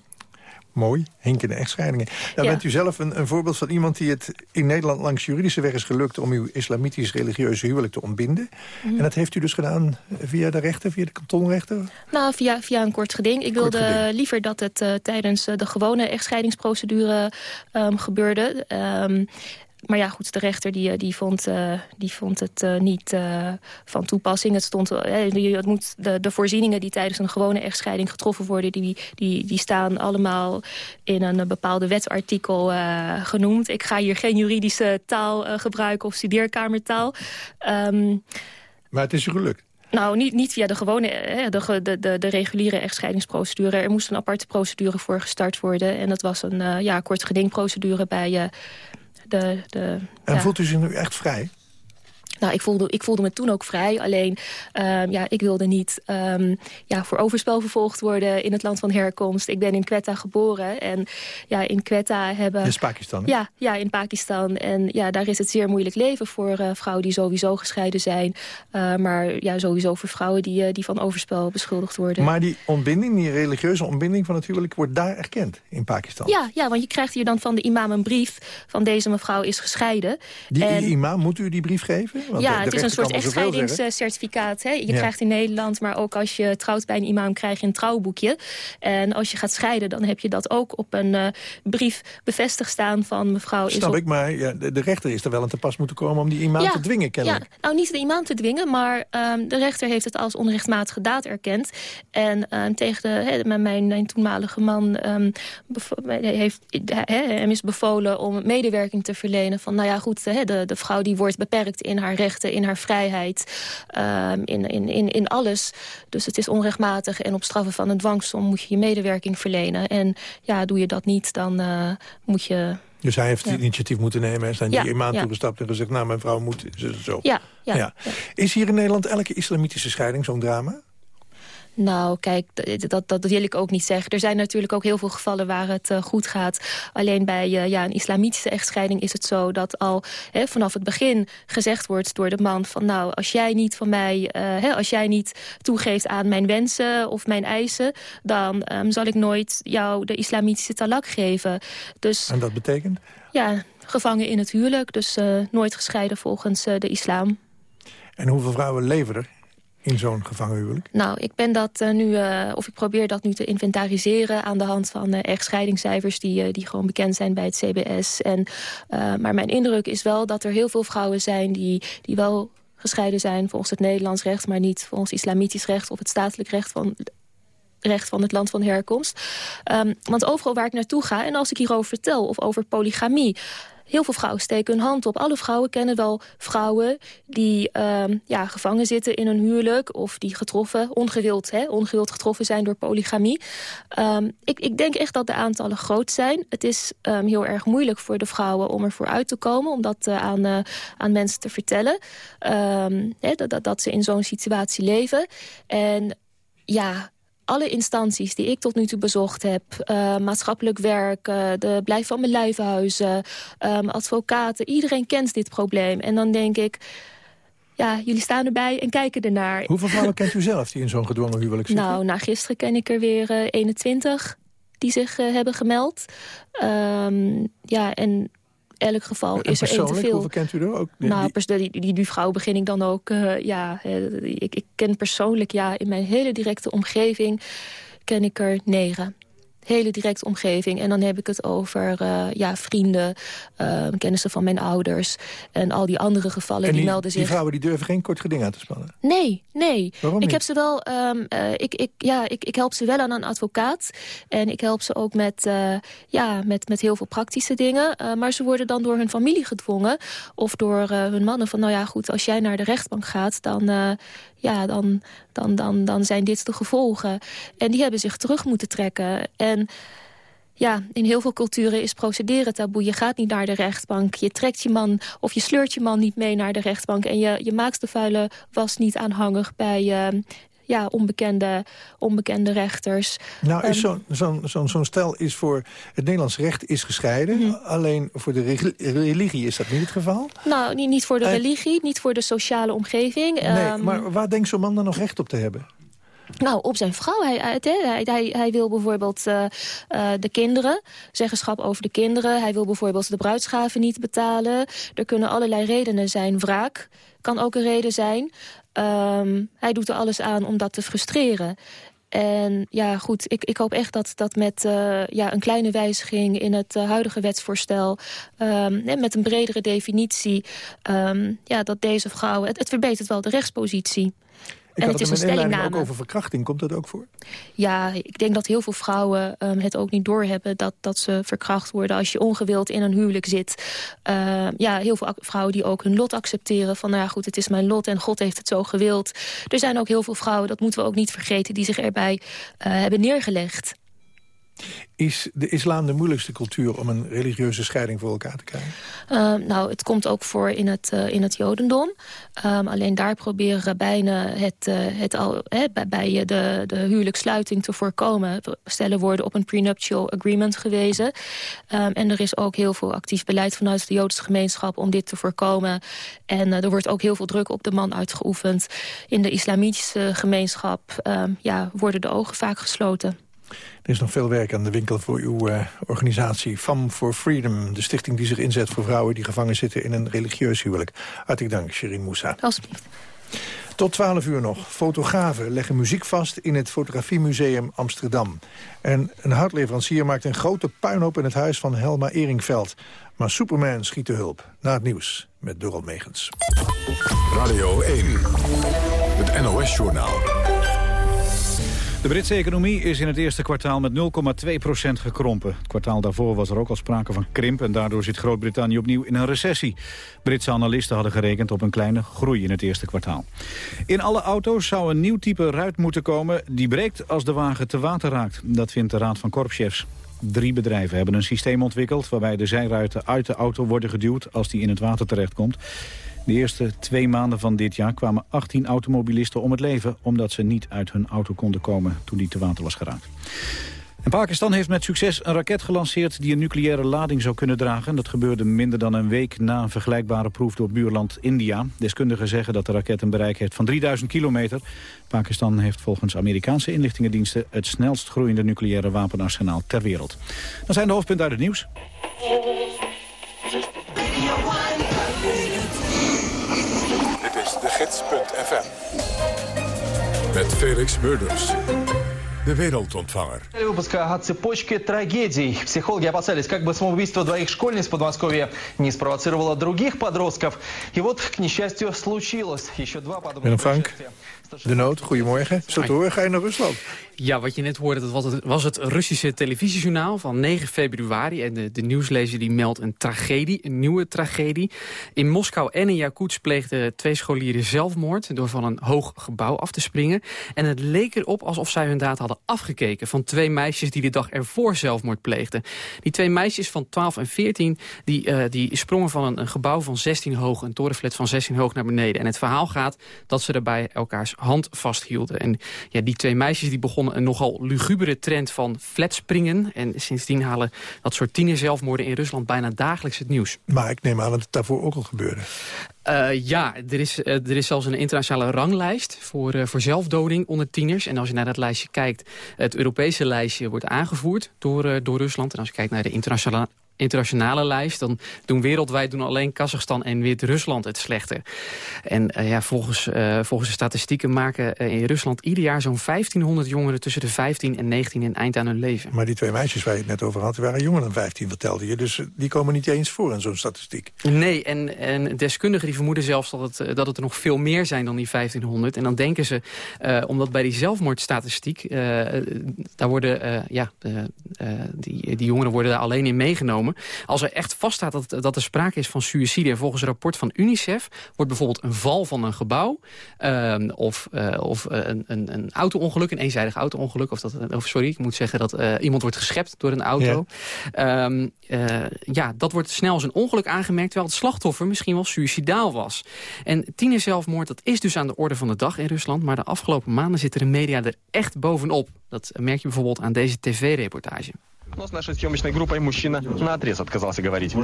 Mooi, hinkende echtscheidingen. Nou, Bent u zelf een, een, voorbeeld van iemand die het in Nederland langs juridische weg is gelukt... om uw islamitisch-religieuze huwelijk te ontbinden? Mhm. En dat heeft u dus gedaan via de rechter, via de kantonrechter? Nou, via, via een kort geding. Ik wilde liever dat het uh, tijdens uh, de gewone echtscheidingsprocedure um, gebeurde. Um, maar ja, goed, de rechter die, eh, die, vond, uh, die vond het uh, niet uh, van toepassing. Het stond, het moet, de, de voorzieningen die tijdens een gewone echtscheiding getroffen worden... die, die, die staan allemaal in een bepaalde wetartikel genoemd. Ik ga hier geen juridische taal gebruiken of studeerkamertaal. Um, maar het is gelukt? Nou, niet, niet via de gewone, de, de, de, de, reguliere echtscheidingsprocedure. Er moest een aparte procedure voor gestart worden. En dat was een ja, kort gedingprocedure bij de, de, en voelt u zich nu echt vrij? Nou, ik voelde, ik voelde me toen ook vrij. Alleen, um, ja, ik wilde niet um, ja, voor overspel vervolgd worden in het land van herkomst. Ik ben in Quetta geboren. En ja, in Quetta hebben... Is Pakistan, Ja, ja, in Pakistan. En ja, daar is het zeer moeilijk leven voor uh, vrouwen die sowieso gescheiden zijn. Uh, maar ja, sowieso voor vrouwen die, uh, die van overspel beschuldigd worden. Maar die ontbinding, die religieuze ontbinding van het huwelijk... wordt daar erkend in Pakistan? Ja, ja, want je krijgt hier dan van de imam een brief... van deze mevrouw is gescheiden. Die, en... die imam, moet u die brief geven? Want ja, het is een soort echtscheidingscertificaat. Je krijgt in Nederland, maar ook als je trouwt bij een imam... krijg je een trouwboekje. En als je gaat scheiden, dan heb je dat ook op een uh, brief bevestigd staan van mevrouw... Snap ik, maar ja, de, de, rechter is er wel aan te pas moeten komen... om die imam ja, te dwingen, kennelijk. Ja, nou niet de imam te dwingen, maar um, de rechter heeft het als onrechtmatige daad erkend. En um, tegen de, he, mijn, mijn toenmalige man um, heeft, he, hem is bevolen om medewerking te verlenen... van nou ja, goed, he, de, de vrouw die wordt beperkt in haar in haar vrijheid, um, in, in, in, in alles. Dus het is onrechtmatig en op straffen van een dwangsom moet je je medewerking verlenen. En ja, doe je dat niet, dan uh, moet je... Dus hij heeft ja. het initiatief moeten nemen en zijn die ja, imaan ja. toegestapt en gezegd... nou, mijn vrouw moet zo. Ja, ja. Is hier in Nederland elke islamitische scheiding zo'n drama? Nou, kijk, dat, dat, dat wil ik ook niet zeggen. Er zijn natuurlijk ook heel veel gevallen waar het uh, goed gaat. Alleen bij uh, ja, een islamitische echtscheiding is het zo dat al hè, vanaf het begin gezegd wordt door de man van nou, als jij niet van mij, uh, hè, als jij niet toegeeft aan mijn wensen of mijn eisen, dan um, zal ik nooit jou de islamitische talak geven. Dus, en dat betekent? Ja, gevangen in het huwelijk, dus nooit gescheiden volgens de islam. En hoeveel vrouwen leven er in zo'n gevangen huwelijk? Nou, ik ben dat uh, nu, uh, of ik probeer dat nu te inventariseren aan de hand van uh, echtscheidingscijfers die, die gewoon bekend zijn bij het CBS. En, maar mijn indruk is wel dat er heel veel vrouwen zijn die, die wel gescheiden zijn volgens het Nederlands recht, maar niet volgens islamitisch recht of het statelijk recht van recht van het land van herkomst. Um, want overal waar ik naartoe ga, en als ik hierover vertel, of over polygamie... Heel veel vrouwen steken hun hand op. Alle vrouwen kennen wel vrouwen die uh, ja, gevangen zitten in een huwelijk... of die getroffen, ongewild, hè, ongewild getroffen zijn door polygamie. Um, ik, ik denk echt dat de aantallen groot zijn. Het is um, heel erg moeilijk voor de vrouwen om ervoor uit te komen... om dat uh, aan, uh, aan mensen te vertellen. Hè, dat, dat, dat ze in zo'n situatie leven. En ja, alle instanties die ik tot nu toe bezocht heb... Uh, maatschappelijk werk, uh, de Blijf van mijn lijfhuizen, um, advocaten... iedereen kent dit probleem. En dan denk ik, ja, jullie staan erbij en kijken ernaar. Hoeveel vrouwen kent u zelf die in zo'n gedwongen huwelijk zitten? Nou, na gisteren ken ik er weer uh, 21 die zich hebben gemeld. Um, ja, en elk geval en is er één te veel. hoeveel kent u er ook? Die, nou, die, die, die, vrouw begin ik dan ook, uh, ja, ik, ik ken persoonlijk, ja, in mijn hele directe omgeving ken ik er negen. Hele directe omgeving. En dan heb ik het over uh, ja, vrienden, uh, kennissen van mijn ouders... en al die andere gevallen die, die, melden zich... die vrouwen die durven geen kort geding aan te spannen? Nee, nee. Waarom ik heb ze wel, um, uh, ik, ik, ja, ik, ik help ze wel aan een advocaat. En ik help ze ook met, ja, met, met heel veel praktische dingen. maar ze worden dan door hun familie gedwongen... of door hun mannen van, nou ja, goed, als jij naar de rechtbank gaat... dan, ja, dan, dan, dan, dan zijn dit de gevolgen. En die hebben zich terug moeten trekken. En ja, in heel veel culturen is procederen taboe. Je gaat niet naar de rechtbank. Je trekt je man of je sleurt je man niet mee naar de rechtbank. En je, je maakt de vuile was niet aanhangig bij... Uh, ja, onbekende, onbekende rechters. Nou, is Um, zo'n zo'n zo'n stel is voor... Het Nederlands recht is gescheiden. Mhm. Alleen voor de re- religie is dat niet het geval. Nou, niet, niet voor de Eh, religie, niet voor de sociale omgeving. Nee, Ehm, maar waar denkt zo'n man dan nog recht op te hebben? Nou, op zijn vrouw. Hij, hij, hij, hij, wil bijvoorbeeld uh, uh, de kinderen, zeggenschap over de kinderen. Hij wil bijvoorbeeld de bruidsgaven niet betalen. Er kunnen allerlei redenen zijn. Wraak kan ook een reden zijn. Um, hij doet er alles aan om dat te frustreren. En ja, goed, ik, ik hoop echt dat, dat met uh, ja, een kleine wijziging in het huidige wetsvoorstel... Um, met een bredere definitie, um, ja, dat deze vrouwen... Het, het verbetert wel de rechtspositie. En het is een stellingname. ook over verkrachting. Komt dat ook voor? Ja, ik denk dat heel veel vrouwen um, het ook niet doorhebben... Dat, dat ze verkracht worden als je ongewild in een huwelijk zit. Uh, ja, heel veel vrouwen die ook hun lot accepteren. Van, nou ja, goed, het is mijn lot en God heeft het zo gewild. Er zijn ook heel veel vrouwen, dat moeten we ook niet vergeten... die zich erbij uh, hebben neergelegd. Is de islam de moeilijkste cultuur om een religieuze scheiding voor elkaar te krijgen? Uh, nou, het komt ook voor in het, uh, in het jodendom. Um, alleen daar proberen rabbijnen het, uh, het al, bij, bij de, de huwelijkssluiting te voorkomen. Stellen worden op een prenuptial agreement gewezen. Um, en er is ook heel veel actief beleid vanuit de Joodse gemeenschap om dit te voorkomen. En er wordt ook heel veel druk op de man uitgeoefend. In de islamitische gemeenschap ja, worden de ogen vaak gesloten. Er is nog veel werk aan de winkel voor uw uh, organisatie Fam for Freedom. De stichting die zich inzet voor vrouwen die gevangen zitten in een religieus huwelijk. Hartelijk dank, Shirin Moussa. Alsjeblieft. Tot 12 uur nog. Fotografen leggen muziek vast in het Fotografiemuseum Amsterdam. En een houtleverancier maakt een grote puinhoop in het huis van Helma Eringveld. Maar Superman schiet de hulp. Na het nieuws met Dorald Megens. Radio 1, het NOS-journaal. De Britse economie is in het eerste kwartaal met 0,2% gekrompen. Het kwartaal daarvoor was er ook al sprake van krimp... en daardoor zit Groot-Brittannië opnieuw in een recessie. Britse analisten hadden gerekend op een kleine groei in het eerste kwartaal. In alle auto's zou een nieuw type ruit moeten komen... die breekt als de wagen te water raakt. Dat vindt de Raad van Korpschefs. Drie bedrijven hebben een systeem ontwikkeld... waarbij de zijruiten uit de auto worden geduwd als die in het water terechtkomt. De eerste twee maanden van dit jaar kwamen 18 automobilisten om het leven... omdat ze niet uit hun auto konden komen toen die te water was geraakt. En Pakistan heeft met succes een raket gelanceerd die een nucleaire lading zou kunnen dragen. Dat gebeurde minder dan een week na een vergelijkbare proef door buurland India. Deskundigen zeggen dat de raket een bereik heeft van 3000 kilometer. Pakistan heeft volgens Amerikaanse inlichtingendiensten het snelst groeiende nucleaire wapenarsenaal ter wereld. Dan zijn de hoofdpunten uit het nieuws. gids.fm. Met Felix Murders. De wereldontvanger. Выпуска о цепочке трагедий. Психологи опасались, как бы самоубийство двоих школьниц в Подмосковье не спровоцировало других подростков. И вот, к несчастью, случилось. Еще два подобных Willem Frank, de nood, goedemorgen. Zo te horen, ga je naar Rusland? Ja, wat je net hoorde, dat was het, Russische televisiejournaal van 9 februari. En de, de nieuwslezer die meldt een tragedie, een nieuwe tragedie. In Moskou en in Yakutsk pleegden twee scholieren zelfmoord... door van een hoog gebouw af te springen. En het leek erop alsof zij hun daad hadden afgekeken... van twee meisjes die de dag ervoor zelfmoord pleegden. Die twee meisjes van 12 en 14 die, uh, die sprongen van een, een gebouw van 16 hoog... een torenflat van 16 hoog naar beneden. En het verhaal gaat dat ze daarbij elkaars hand vasthielden. En ja, die twee meisjes die begonnen een nogal lugubere trend van flatspringen. En sindsdien halen dat soort tienerzelfmoorden in Rusland bijna dagelijks het nieuws. Maar ik neem aan dat het daarvoor ook al gebeurde. Uh, ja, er is, uh, er is zelfs een internationale ranglijst voor, uh, voor zelfdoding onder tieners. En als je naar dat lijstje kijkt, het Europese lijstje wordt aangevoerd door, door Rusland. En als je kijkt naar de internationale, internationale lijst... dan doen wereldwijd doen alleen Kazachstan en Wit-Rusland het slechter. En ja, volgens, volgens de statistieken maken in Rusland ieder jaar zo'n 1500 jongeren... tussen de 15 en 19 een eind aan hun leven. Maar die twee meisjes waar je het net over had, die waren jonger dan 15, vertelde je. Dus die komen niet eens voor in zo'n statistiek. Nee, en, en deskundigen die vermoeden zelfs dat het, dat het er nog veel meer zijn dan die 1500. En dan denken ze, omdat bij die zelfmoordstatistiek... daar worden, ja, die, die jongeren worden daar alleen in meegenomen. Als er echt vaststaat dat, dat er sprake is van suïcide... en volgens een rapport van UNICEF wordt bijvoorbeeld een val van een gebouw... Ehm, of, uh, of een, een, een auto-ongeluk, een eenzijdig auto-ongeluk... Of, dat, of sorry, ik moet zeggen dat uh, iemand wordt geschept door een auto. Ja. Um, uh, ja, dat wordt snel als een ongeluk aangemerkt... terwijl het slachtoffer misschien wel suïcidaal was. En tienerzelfmoord, dat is dus aan de orde van de dag in Rusland... maar de afgelopen maanden zitten de media er echt bovenop. Dat merk je bijvoorbeeld aan deze tv-reportage. Но с нашей съемочной группой мужчина наотрез отказался говорить.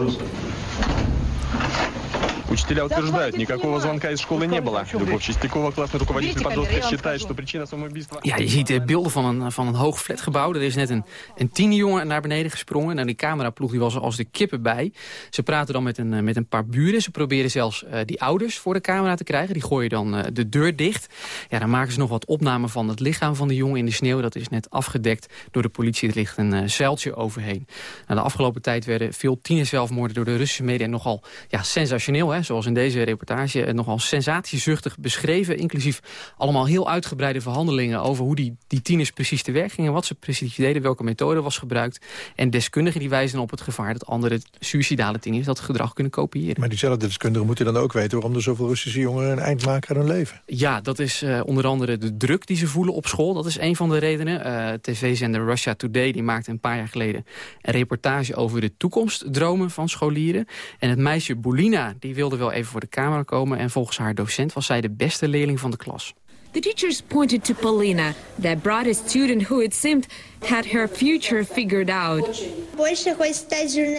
Учителя утверждают, никакого звонка из школы не было. Любовь Чистякова, классный руководитель подростка, считает, что причина самоубийства... Ja, je ziet beelden van een, van een hoog flatgebouw. Er is net een, een tienerjongen naar beneden gesprongen. Nou, die cameraploeg die was er als de kippen bij. Ze praten dan met een, met een paar buren. Ze proberen zelfs uh, die ouders voor de camera te krijgen. Die gooien dan uh, de deur dicht. Ja, dan maken ze nog wat opnamen van het lichaam van de jongen in de sneeuw. Dat is net afgedekt door de politie. Er ligt een uh, zeiltje overheen. Nou, de afgelopen tijd werden veel tienerzelfmoorden door de Russische media nogal ja, sensationeel. Hè? Zoals in deze reportage nogal sensatiezuchtig beschreven. Inclusief allemaal heel uitgebreide verhandelingen over hoe die, die tieners precies te werk gingen. Wat ze precies deden, welke methode was gebruikt. En deskundigen die wijzen op het gevaar dat andere suïcidale tieners dat gedrag kunnen kopiëren. Maar diezelfde deskundigen moeten dan ook weten waarom er zoveel Russische jongeren een eind maken aan hun leven. Ja, dat is uh, onder andere de druk die ze voelen op school. Dat is een van de redenen. Uh, TV-zender Russia Today die maakte een paar jaar geleden een reportage over de toekomstdromen van scholieren. En het meisje Bulina, die wilde wel even voor de camera komen... en volgens haar docent was zij de beste leerling van de klas. The teachers pointed to Paulina, the brightest student who it seemed had her future figured out.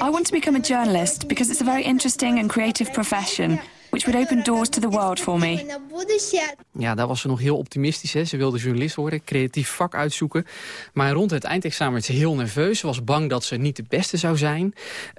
I want to become a journalist because it's a very interesting and creative profession which would open doors to the world for me. Ja, daar was ze nog heel optimistisch. Hè. Ze wilde journalist worden, creatief vak uitzoeken. Maar rond het eindexamen werd ze heel nerveus. Ze was bang dat ze niet de beste zou zijn.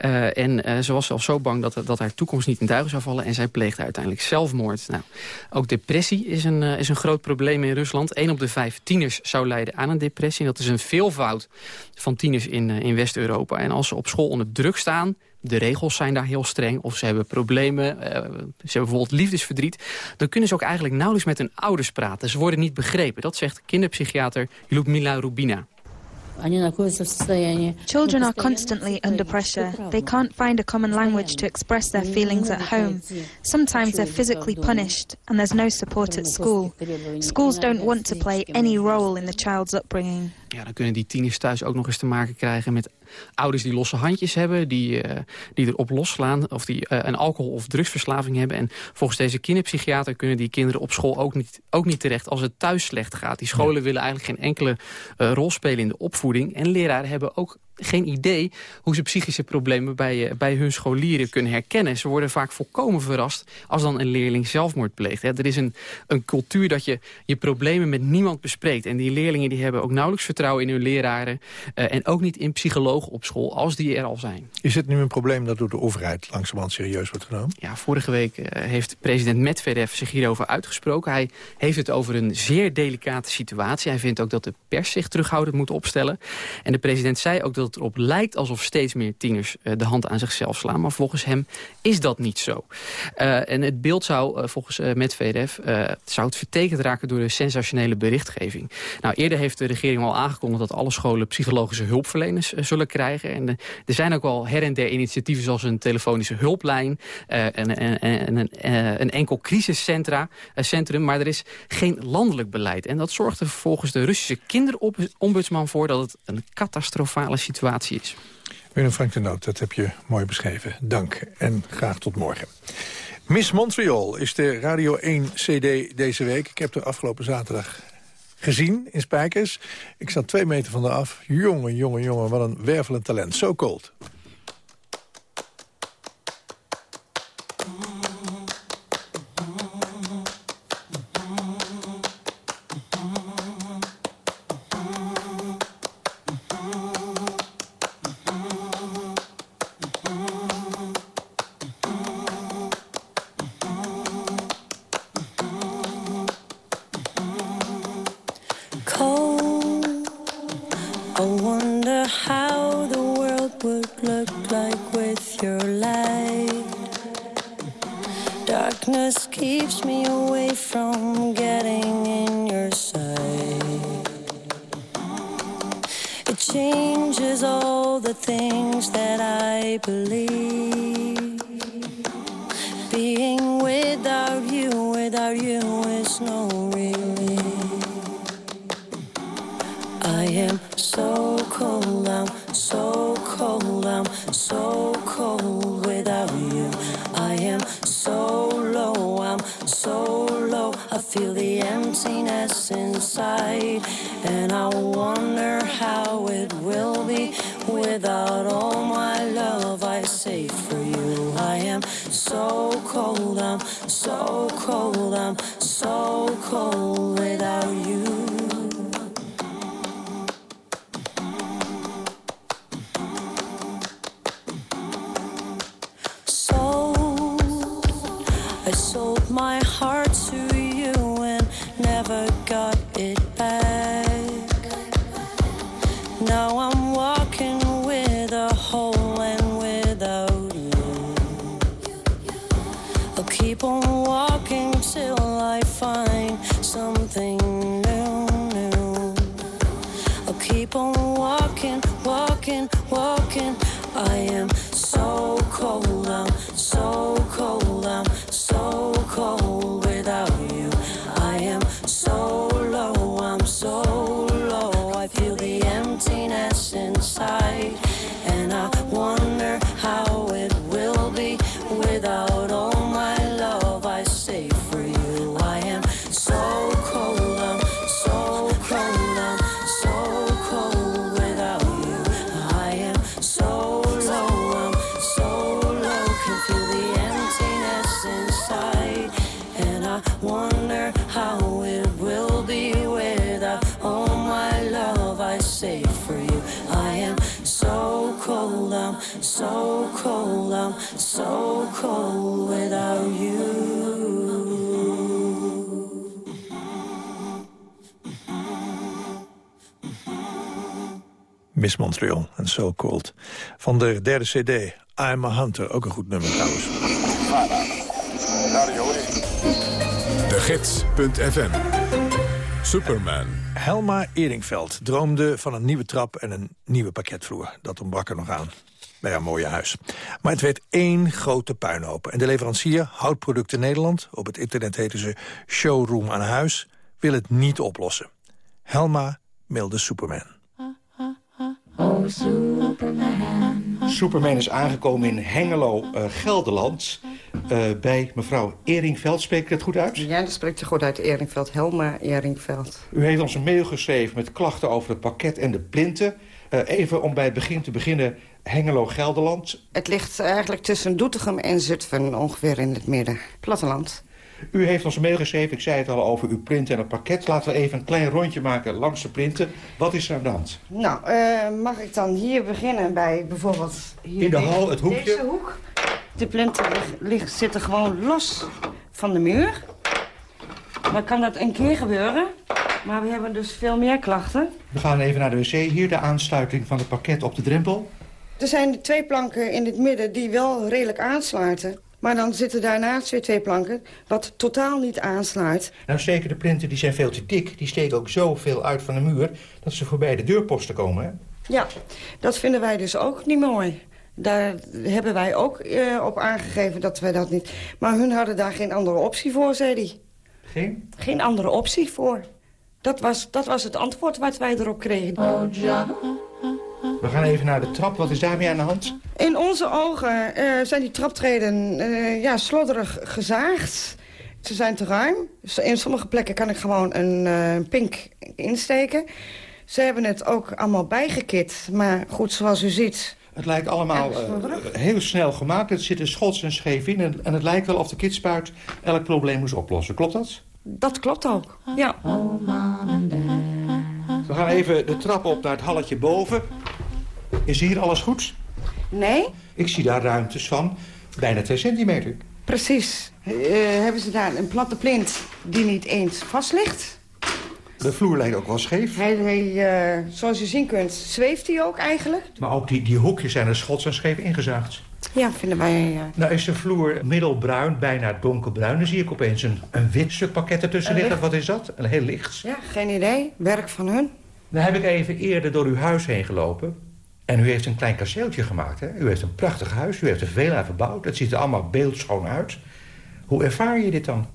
Uh, en uh, ze was zelfs zo bang dat, dat haar toekomst niet in duigen zou vallen. En zij pleegde uiteindelijk zelfmoord. Nou, ook depressie is een, uh, is een groot probleem in Rusland. Een op de vijf tieners zou lijden aan een depressie. En dat is een veelvoud van tieners in, in West-Europa. En als ze op school onder druk staan de regels zijn daar heel streng... of ze hebben problemen, uh, ze hebben bijvoorbeeld liefdesverdriet... dan kunnen ze ook eigenlijk nauwelijks met hun ouders praten. Ze worden niet begrepen. Dat zegt kinderpsychiater Ljubmila Rubina. Children are constantly under pressure. They can't find a common language to express their feelings at home. Sometimes they're physically punished, and there's no support at school. Schools don't want to play any role in the child's upbringing. Ja, dan kunnen die tieners thuis ook nog eens te maken krijgen met ouders die losse handjes hebben, die, uh, die erop losslaan of die uh, een alcohol- of drugsverslaving hebben. En volgens deze kinderpsychiater kunnen die kinderen op school ook niet, ook niet terecht als het thuis slecht gaat. Die scholen ja. willen eigenlijk geen enkele uh, rol spelen in de opvoeding. En leraren hebben ook geen idee hoe ze psychische problemen bij, bij hun scholieren kunnen herkennen. Ze worden vaak volkomen verrast als dan een leerling zelfmoord pleegt. Ja, er is een, een cultuur dat je je problemen met niemand bespreekt. En die leerlingen die hebben ook nauwelijks vertrouwen in hun leraren. Uh, en ook niet in psychologen op school, als die er al zijn. Is het nu een probleem dat door de overheid langzamerhand serieus wordt genomen? Ja, vorige week uh, heeft president Medvedev zich hierover uitgesproken. Hij heeft het over een zeer delicate situatie. Hij vindt ook dat de pers zich terughoudend moet opstellen. En de president zei ook dat erop lijkt alsof steeds meer tieners uh, de hand aan zichzelf slaan. Maar volgens hem is dat niet zo. Uh, en het beeld zou uh, volgens uh, Medvedev zou het vertekend raken door de sensationele berichtgeving. Nou, eerder heeft de regering al aangekondigd dat alle scholen psychologische hulpverleners zullen krijgen. En er zijn ook al her en der initiatieven zoals een telefonische hulplijn en, en, en, een, enkel crisiscentrum. Maar er is geen landelijk beleid. En dat zorgt er volgens de Russische kinderombudsman voor dat het een catastrofale situatie is. Willem Frank de Noot, dat heb je mooi beschreven. Dank en graag tot morgen. Miss Montreal is de Radio 1 CD deze week. Ik heb er afgelopen zaterdag gezien in Spijkers. Ik zat twee meter van de af. Jongen, jongen, jongen, wat een wervelend talent. So cold. Keeps me away from getting in your sight. It changes all the things that I believe. Being without you, without you is no inside, and I wonder how it will be without all my love I save for you. I am so cold, I'm so cold, I'm so cold without you. Montreal en So Cold. Van de derde cd, I'm a Hunter. Ook een goed nummer trouwens. De Gids.fm Superman. Helma Eringveld droomde van een nieuwe trap en een nieuwe pakketvloer. Dat ontbrak er nog aan bij haar mooie huis. Maar het werd één grote puinhoop. En de leverancier, Houtproducten Nederland... op het internet heten ze Showroom aan Huis... wil het niet oplossen. Helma mailde Superman. Oh, Superman. Superman is aangekomen in Hengelo, eh, Gelderland. eh, bij mevrouw Eringveld. Spreek ik het goed uit? Ja, dat spreekt je goed uit Eringveld. Helma Eringveld. U heeft ons een mail geschreven met klachten over het pakket en de plinten. Eh, even om bij het begin te beginnen. Hengelo, Gelderland. Het ligt eigenlijk tussen Doetinchem en Zutphen, ongeveer in het midden. Platteland. U heeft ons mail geschreven, ik zei het al, over uw printen en het pakket. Laten we even een klein rondje maken langs de printen. Wat is er aan de hand? Nou, eh, mag ik dan hier beginnen bij bijvoorbeeld... Hier In de hal, het hoekje. Deze hoek. De plinten lig- lig- zitten gewoon los van de muur. Dan kan dat een keer gebeuren. Maar we hebben dus veel meer klachten. We gaan even naar de wc. Hier de aansluiting van het pakket op de drempel. Er zijn twee planken in het midden die wel redelijk aansluiten. Maar dan zitten daarnaast weer twee planken wat totaal niet aansluit. Nou steken de printen die zijn veel te dik. Die steken ook zoveel uit van de muur dat ze voorbij de deurposten komen. Hè? Ja, dat vinden wij dus ook niet mooi. Daar hebben wij ook eh, op aangegeven dat wij dat niet... Maar hun hadden daar geen andere optie voor, zei hij. Geen? Geen andere optie voor. Dat was, dat was het antwoord wat wij erop kregen. We gaan even naar de trap. Wat is daarmee aan de hand? In onze ogen eh, zijn die traptreden eh, ja, slodderig gezaagd. Ze zijn te ruim. Dus In sommige plekken kan ik gewoon een eh, pink insteken. Ze hebben het ook allemaal bijgekit. Maar goed, zoals u ziet... Het lijkt allemaal eh, heel snel gemaakt. Het zit er schots en scheef in. En, en het lijkt wel of de kitspuit elk probleem moest oplossen. Klopt dat? Dat klopt ook, ja. We gaan even de trap op naar het halletje boven. Is hier alles goed? Nee, Ik zie daar ruimtes van bijna 2 centimeter. precies. Eh, hebben ze daar een platte plint die niet eens vast ligt. De vloer lijkt ook wel scheef. Hij, hij, eh, zoals je zien kunt, zweeft hij ook eigenlijk. Maar ook die, die hoekjes zijn er schots en scheef ingezaagd. Ja, vinden wij... eh, Nou is de vloer middelbruin, bijna donkerbruin. Dan zie ik opeens een, een wit stuk pakket ertussen liggen. Wat is dat? Een heel licht. ja, geen idee. Werk van hun. Dan heb ik even eerder door uw huis heen gelopen. En u heeft een klein kasteeltje gemaakt. Hè? U heeft een prachtig huis. U heeft er veel aan verbouwd. Het ziet er allemaal beeldschoon uit. Hoe ervaar je dit dan?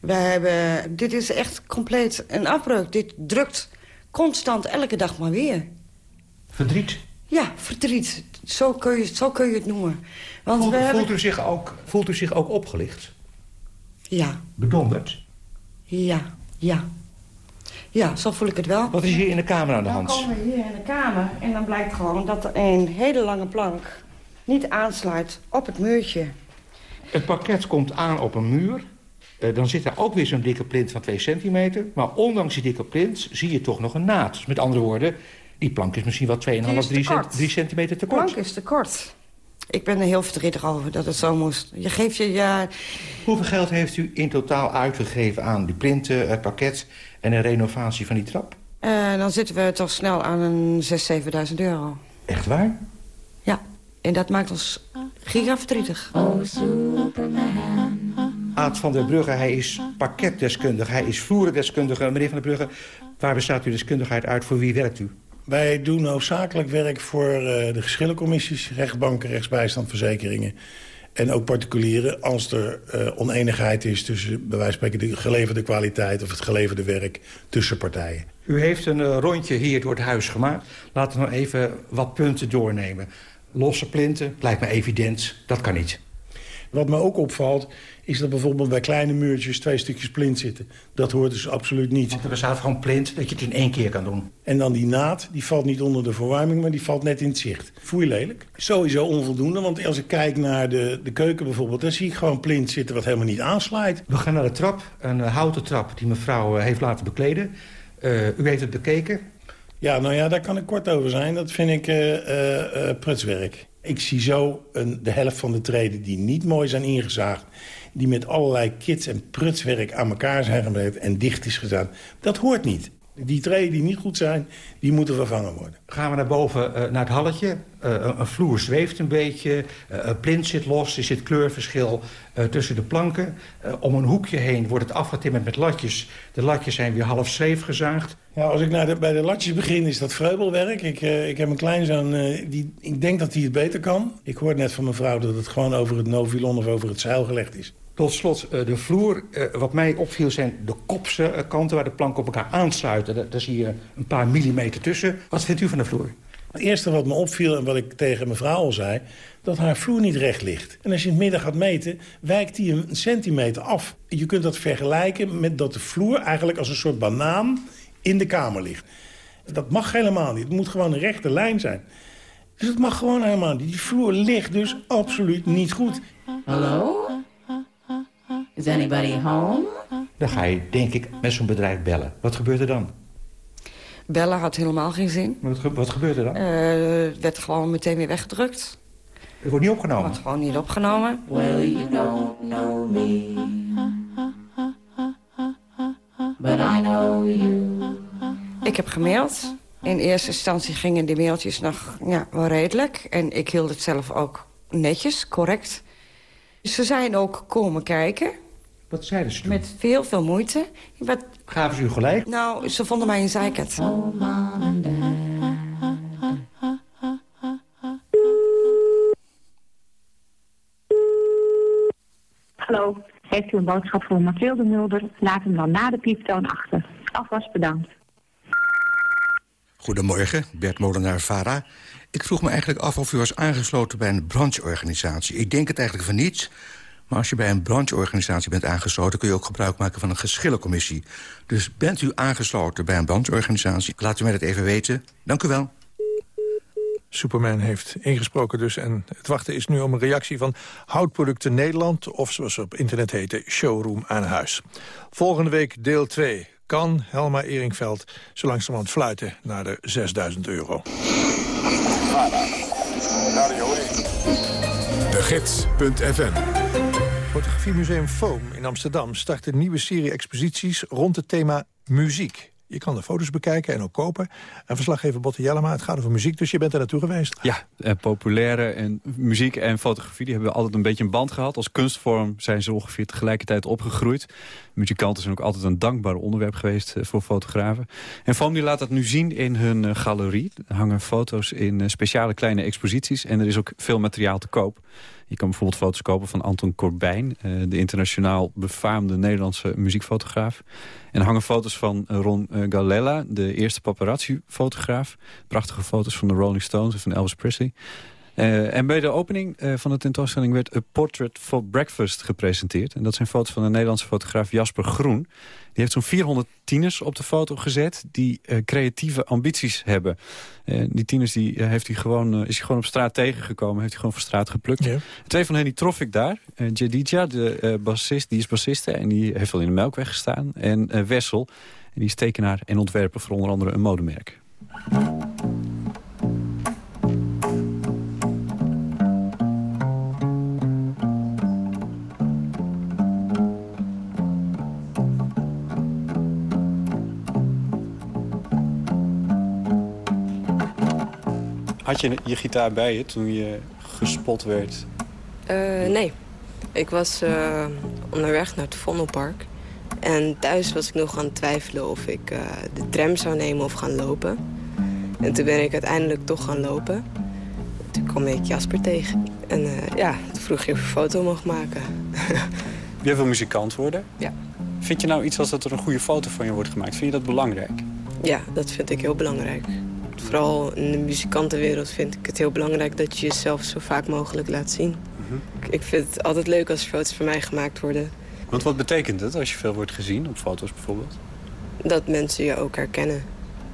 Wij hebben... Dit is echt compleet een afbreuk. Dit drukt constant elke dag maar weer. Verdriet. Ja, verdriet. Zo kun je, zo kun je het noemen. Want Voelt, hebben... voelt, u zich ook, voelt u zich ook opgelicht? Ja, Bedonderd? ja, ja. Ja, zo voel ik het wel. Wat is hier in de kamer aan de Dan hand? komen we hier in de kamer en dan blijkt gewoon dat er een hele lange plank niet aansluit op het muurtje. Het pakket komt aan op een muur. Eh, dan zit daar ook weer zo'n dikke plint van 2 centimeter. Maar ondanks die dikke plint zie je toch nog een naad. Dus met andere woorden, die plank is misschien wel 2,5, Die is 3, te kort. centimeter te De kort. plank is te kort. Ik ben er heel verdrietig over dat het zo moest. Je geeft je ja, Hoeveel geld heeft u in totaal uitgegeven aan die plinten, het pakket... en een renovatie van die trap? eh, dan zitten we toch snel aan een 6.000, 7.000 euro. Echt waar? Ja, en dat maakt ons giga verdrietig. Aad van der Brugge, hij is parketdeskundige, hij is vloerendeskundige. Meneer van der Brugge, waar bestaat uw deskundigheid uit? Voor wie werkt u? Wij doen hoofdzakelijk werk voor eh, de geschillencommissies... rechtbanken, rechtsbijstand, verzekeringen... en ook particulieren als er eh, oneenigheid is... tussen bij wijze van spreken de geleverde kwaliteit... of het geleverde werk tussen partijen. U heeft een eh, rondje hier door het huis gemaakt. Laten we nou even wat punten doornemen. Losse plinten, lijkt me evident, dat kan niet. Wat me ook opvalt, is dat bijvoorbeeld bij kleine muurtjes... twee stukjes plint zitten. Dat hoort dus absoluut niet. Want er bestaat gewoon plint dat je het in één keer kan doen. En dan die naad, die valt niet onder de verwarming... maar die valt net in het zicht. Voel je lelijk? Sowieso onvoldoende, want als ik kijk naar de, de keuken bijvoorbeeld... dan zie ik gewoon plint zitten wat helemaal niet aansluit. We gaan naar de trap, een eh, houten trap die mevrouw eh, heeft laten bekleden. Eh, u heeft het bekeken. Ja, nou ja, daar kan ik kort over zijn. Dat vind ik eh, eh, eh, prutswerk. Ik zie zo een, de helft van de treden die niet mooi zijn ingezaagd... die met allerlei kits en prutswerk aan elkaar zijn gebleven en dicht is gedaan. Dat hoort niet. Die treden die niet goed zijn, die moeten vervangen worden. Gaan we naar boven eh, naar het halletje. Eh, een- vloer zweeft een beetje. eh, een plint zit los. Er zit kleurverschil tussen de planken. Om een hoekje heen wordt het afgetimmerd met latjes. De latjes zijn weer half scheef gezaagd. Ja, als ik naar de, bij de latjes begin, is dat vreubelwerk. Ik, ik heb een kleinzoon, die, ik denk dat hij het beter kan. Ik hoor net van mevrouw dat het gewoon over het novilon of over het zeil gelegd is. Tot slot, eh, de vloer. eh, wat mij opviel zijn de kopse kanten waar de planken op elkaar aansluiten. Daar, daar zie je een paar millimeter tussen. Wat vindt u van de vloer? Het eerste wat me opviel en wat ik tegen mevrouw al zei... dat haar vloer niet recht ligt. En als je in het midden gaat meten, wijkt die een centimeter af. Je kunt dat vergelijken met dat de vloer eigenlijk als een soort banaan in de kamer ligt. Dat mag helemaal niet. Het moet gewoon een rechte lijn zijn. Dus het mag gewoon helemaal niet. Die vloer ligt dus absoluut niet goed. Hallo? Is anybody home? Dan ga je, denk ik, met zo'n bedrijf bellen. Wat gebeurt er dan? Bellen had helemaal geen zin. Wat, ge- wat gebeurt er dan? Eh, Het werd gewoon meteen weer weggedrukt. Het wordt niet opgenomen? Wordt gewoon niet opgenomen. Well, you don't know me. But I know you. Ik heb gemaild. In eerste instantie gingen de mailtjes nog ja, wel redelijk. En ik hield het zelf ook netjes, correct. Ze zijn ook komen kijken. Wat zeiden ze toen? Met veel, veel moeite. Wat, Gaven ze u gelijk? nou, ze vonden mij een zeikert. Hallo, heeft u een boodschap voor Mathilde Mulder? Laat hem dan na de pieptoon achter. Alvast bedankt. Goedemorgen, Bert Molenaar Vara. Ik vroeg me eigenlijk af of u was aangesloten bij een brancheorganisatie. Ik denk het eigenlijk van niets. Maar als je bij een brancheorganisatie bent aangesloten... kun je ook gebruik maken van een geschillencommissie. Dus bent u aangesloten bij een brancheorganisatie? Laat u mij dat even weten. Dank u wel. Superman heeft ingesproken dus. En het wachten is nu om een reactie van Houtproducten Nederland... of zoals ze op internet heten, Showroom aan Huis. Volgende week deel 2. Kan Helma Eringveld zo langzamerhand fluiten naar de 6000 euro. De Gids.fm Fotografiemuseum Foam in Amsterdam start een nieuwe serie exposities rond het thema muziek. Je kan de foto's bekijken en ook kopen. En verslaggever Botte Jellema, het gaat over muziek, dus je bent er naartoe geweest. Ja, eh, populaire en muziek en fotografie die hebben altijd een beetje een band gehad. Als kunstvorm zijn ze ongeveer tegelijkertijd opgegroeid. Muzikanten zijn ook altijd een dankbaar onderwerp geweest eh, voor fotografen. En FOAM die laat dat nu zien in hun eh, galerie. Er hangen foto's in speciale kleine exposities en er is ook veel materiaal te koop. Je kan bijvoorbeeld foto's kopen van Anton Corbijn... eh, de internationaal befaamde Nederlandse muziekfotograaf. En er hangen foto's van Ron eh, Galella, de eerste paparazzi-fotograaf. Prachtige foto's van de Rolling Stones en van Elvis Presley. Eh, en bij de opening eh, van de tentoonstelling werd A Portrait for Breakfast gepresenteerd. En dat zijn foto's van de Nederlandse fotograaf Jasper Groen. Die heeft zo'n 400 tieners op de foto gezet die eh, creatieve ambities hebben. Die tieners die, heeft hij gewoon, is hij gewoon op straat tegengekomen, heeft hij gewoon van straat geplukt. Twee van hen die trof ik daar. Uh, Jedidja, de bassist, die is bassiste en die heeft al in de Melkweg gestaan. En Wessel, en die is tekenaar en ontwerper voor onder andere een modemerk. Had je je gitaar bij je toen je gespot werd? Eh, nee. Ik was eh, onderweg naar het Vondelpark. En thuis was ik nog aan het twijfelen of ik eh, de tram zou nemen of gaan lopen. En toen ben ik uiteindelijk toch gaan lopen. Toen kwam ik Jasper tegen. En ja, toen vroeg je of je een foto mocht maken. Jij wil muzikant worden? Ja. Vind je nou iets als dat er een goede foto van je wordt gemaakt? Vind je dat belangrijk? Ja, dat vind ik heel belangrijk. Vooral in de muzikantenwereld vind ik het heel belangrijk dat je jezelf zo vaak mogelijk laat zien. Ik- Ik vind het altijd leuk als er foto's van mij gemaakt worden. Want wat betekent het als je veel wordt gezien, op foto's bijvoorbeeld? Dat mensen je ook herkennen.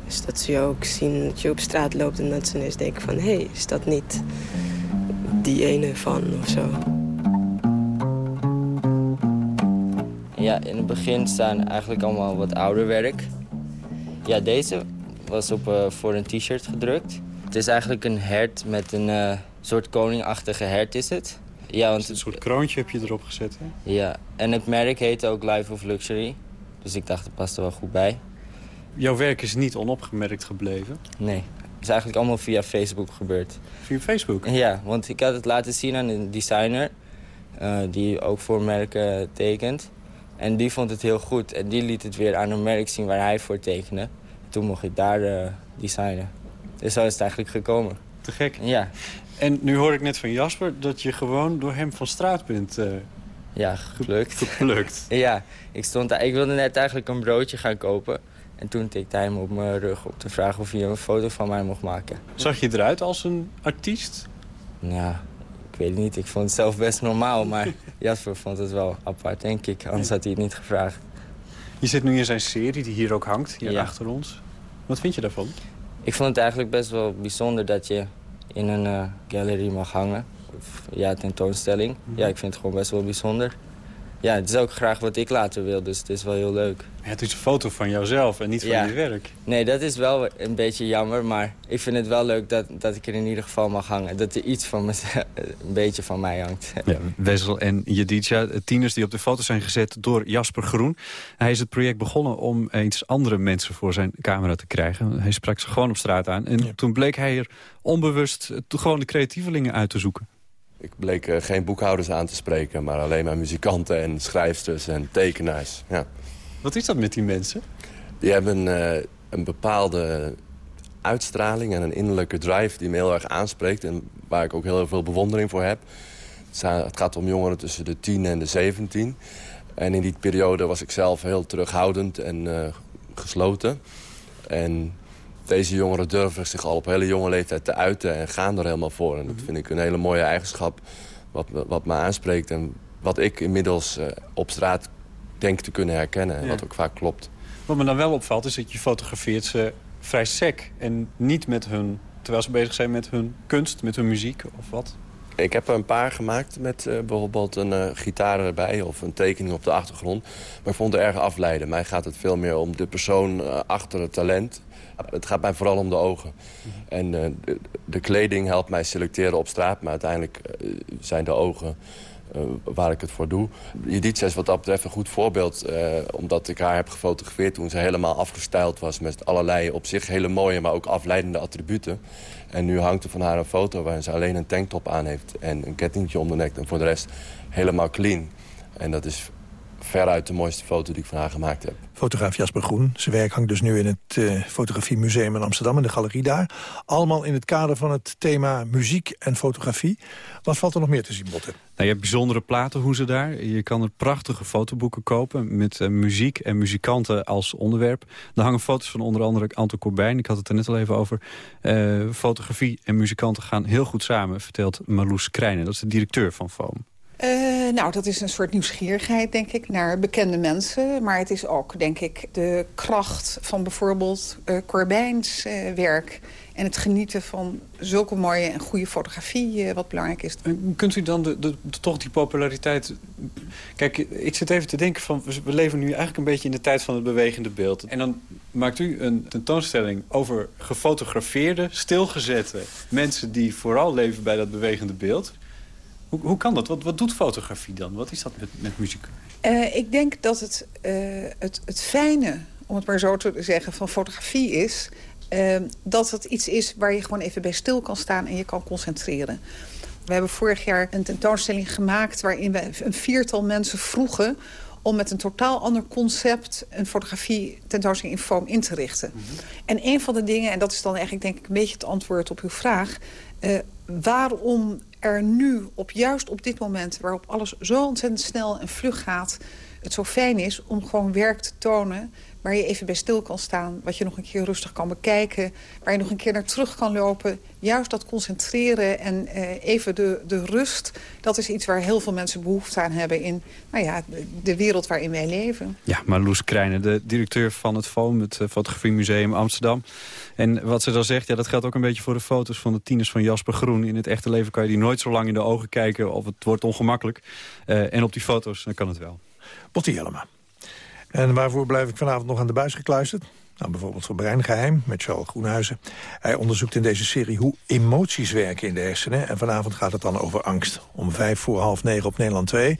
Dus dat ze je ook zien dat je op straat loopt en dat ze ineens denken van... hé, hey, is dat niet die ene van of zo? Ja, in het begin staan eigenlijk allemaal wat ouder werk. Ja, deze was op, eh, voor een t-shirt gedrukt. Het is eigenlijk een hert met een eh, soort koningachtige hert is het. Ja, want een soort kroontje heb je erop gezet, hè? Ja, en het merk heet ook Life of Luxury. Dus ik dacht, dat past er wel goed bij. Jouw werk is niet onopgemerkt gebleven. Nee, het is eigenlijk allemaal via Facebook gebeurd. Via Facebook? Ja, want ik had het laten zien aan een designer... eh, die ook voor merken tekent. En die vond het heel goed. En die liet het weer aan een merk zien waar hij voor tekende. Toen mocht ik daar eh, designen. Dus zo is het eigenlijk gekomen. Te gek. Ja. En nu hoor ik net van Jasper dat je gewoon door hem van straat bent eh, Ja, geplukt. geplukt. ja, ik, stond daar, ik wilde net eigenlijk een broodje gaan kopen. En toen tikte hij me op mijn rug op te vragen of hij een foto van mij mocht maken. Zag je eruit als een artiest? Ja, ik weet het niet. Ik vond het zelf best normaal. Maar Jasper vond het wel apart, denk ik. Anders had hij het niet gevraagd. Je zit nu in zijn serie die hier ook hangt, hier Ja. achter ons. Wat vind je daarvan? Ik vond het eigenlijk best wel bijzonder dat je in een eh gallery mag hangen. Of, ja, tentoonstelling. Ja, ik vind het gewoon best wel bijzonder. Ja, het is ook graag wat ik later wil, dus het is wel heel leuk. Ja, het is een foto van jouzelf en niet van Ja. je werk. Nee, dat is wel een beetje jammer, maar ik vind het wel leuk dat, dat ik er in ieder geval mag hangen. Dat er iets van me, een beetje van mij hangt. Ja, Wessel en Jedidja, tieners die op de foto zijn gezet door Jasper Groen. Hij is het project begonnen om eens andere mensen voor zijn camera te krijgen. Hij sprak ze gewoon op straat aan. En toen bleek hij er onbewust eh, gewoon de creatievelingen uit te zoeken. Ik bleek eh, geen boekhouders aan te spreken, maar alleen maar muzikanten en schrijfsters en tekenaars. Ja. Wat is dat met die mensen? Die hebben eh, een bepaalde uitstraling en een innerlijke drive die me heel erg aanspreekt... en waar ik ook heel veel bewondering voor heb. Het gaat om jongeren tussen de 10 en de 17. En in die periode was ik zelf heel terughoudend en eh, gesloten. En deze jongeren durven zich al op hele jonge leeftijd te uiten en gaan er helemaal voor. En dat vind ik een hele mooie eigenschap wat, me- wat me aanspreekt... en wat ik inmiddels eh, op straat denk te kunnen herkennen. En Ja. wat ook vaak klopt. Wat me dan wel opvalt is dat je fotografeert ze vrij sec. En niet met hun, terwijl ze bezig zijn met hun kunst, met hun muziek of wat. Ik heb er een paar gemaakt met eh, bijvoorbeeld een eh, gitaar erbij of een tekening op de achtergrond. Maar ik vond het erg afleiden. Mij gaat het veel meer om de persoon achter het talent. Het gaat mij vooral om de ogen. En eh, de, kleding helpt mij selecteren op straat. Maar uiteindelijk eh, zijn de ogen eh, waar ik het voor doe. Judith is wat dat betreft een goed voorbeeld... Omdat ik haar heb gefotografeerd toen ze helemaal afgestyled was... met allerlei op zich hele mooie, maar ook afleidende attributen. En nu hangt er van haar een foto waarin ze alleen een tanktop aan heeft... en een kettingje om de nek en voor de rest helemaal clean. En dat is veruit de mooiste foto die ik van haar gemaakt heb. Fotograaf Jasper Groen. Zijn werk hangt dus nu in het uh, Fotografiemuseum in Amsterdam... in de galerie daar. Allemaal in het kader van het thema muziek en fotografie. Wat valt er nog meer te zien, Botten? Nou, je hebt bijzondere platenhoezen daar. Je kan er prachtige fotoboeken kopen met uh, muziek en muzikanten als onderwerp. Daar hangen foto's van onder andere Anton Corbijn. Ik had het er net al even over. Uh, fotografie en muzikanten gaan heel goed samen, vertelt Marloes Krijnen. Dat is de directeur van FOAM. Uh, nou, dat is een soort nieuwsgierigheid, denk ik, naar bekende mensen. Maar het is ook, denk ik, de kracht van bijvoorbeeld uh, Corbijns uh, werk... en het genieten van zulke mooie en goede fotografie wat belangrijk is. Kunt u dan de, de, toch die populariteit... Kijk, ik zit even te denken van... we leven nu eigenlijk een beetje in de tijd van het bewegende beeld. En dan maakt u een tentoonstelling over gefotografeerde, stilgezette... mensen die vooral leven bij dat bewegende beeld... Hoe, hoe kan dat? Wat, wat doet fotografie dan? Wat is dat met, met muziek? Uh, ik denk dat het, uh, het, het fijne, om het maar zo te zeggen, van fotografie is... Uh, dat het iets is waar je gewoon even bij stil kan staan en je kan concentreren. We hebben vorig jaar een tentoonstelling gemaakt... waarin we een viertal mensen vroegen om met een totaal ander concept... een fotografie tentoonstelling in foam in te richten. Mm -hmm. En een van de dingen, en dat is dan eigenlijk denk ik een beetje het antwoord op uw vraag... Uh, waarom er nu, op juist op dit moment... waarop alles zo ontzettend snel en vlug gaat... het zo fijn is om gewoon werk te tonen waar je even bij stil kan staan... wat je nog een keer rustig kan bekijken... waar je nog een keer naar terug kan lopen. Juist dat concentreren en eh, even de, de rust... dat is iets waar heel veel mensen behoefte aan hebben... in nou ja, de, de wereld waarin wij leven. Ja, Marloes Krijnen, de directeur van het FOAM... het uh, Fotografiemuseum Amsterdam. En wat ze dan zegt, ja, dat geldt ook een beetje voor de foto's... van de tieners van Jasper Groen. In het echte leven kan je die nooit zo lang in de ogen kijken... of het wordt ongemakkelijk. Uh, en op die foto's dan kan het wel. Botti helemaal. En waarvoor blijf ik vanavond nog aan de buis gekluisterd? Nou, bijvoorbeeld voor Breingeheim met Charles Groenhuizen. Hij onderzoekt in deze serie hoe emoties werken in de hersenen. En vanavond gaat het dan over angst. Om vijf voor half negen op Nederland 2.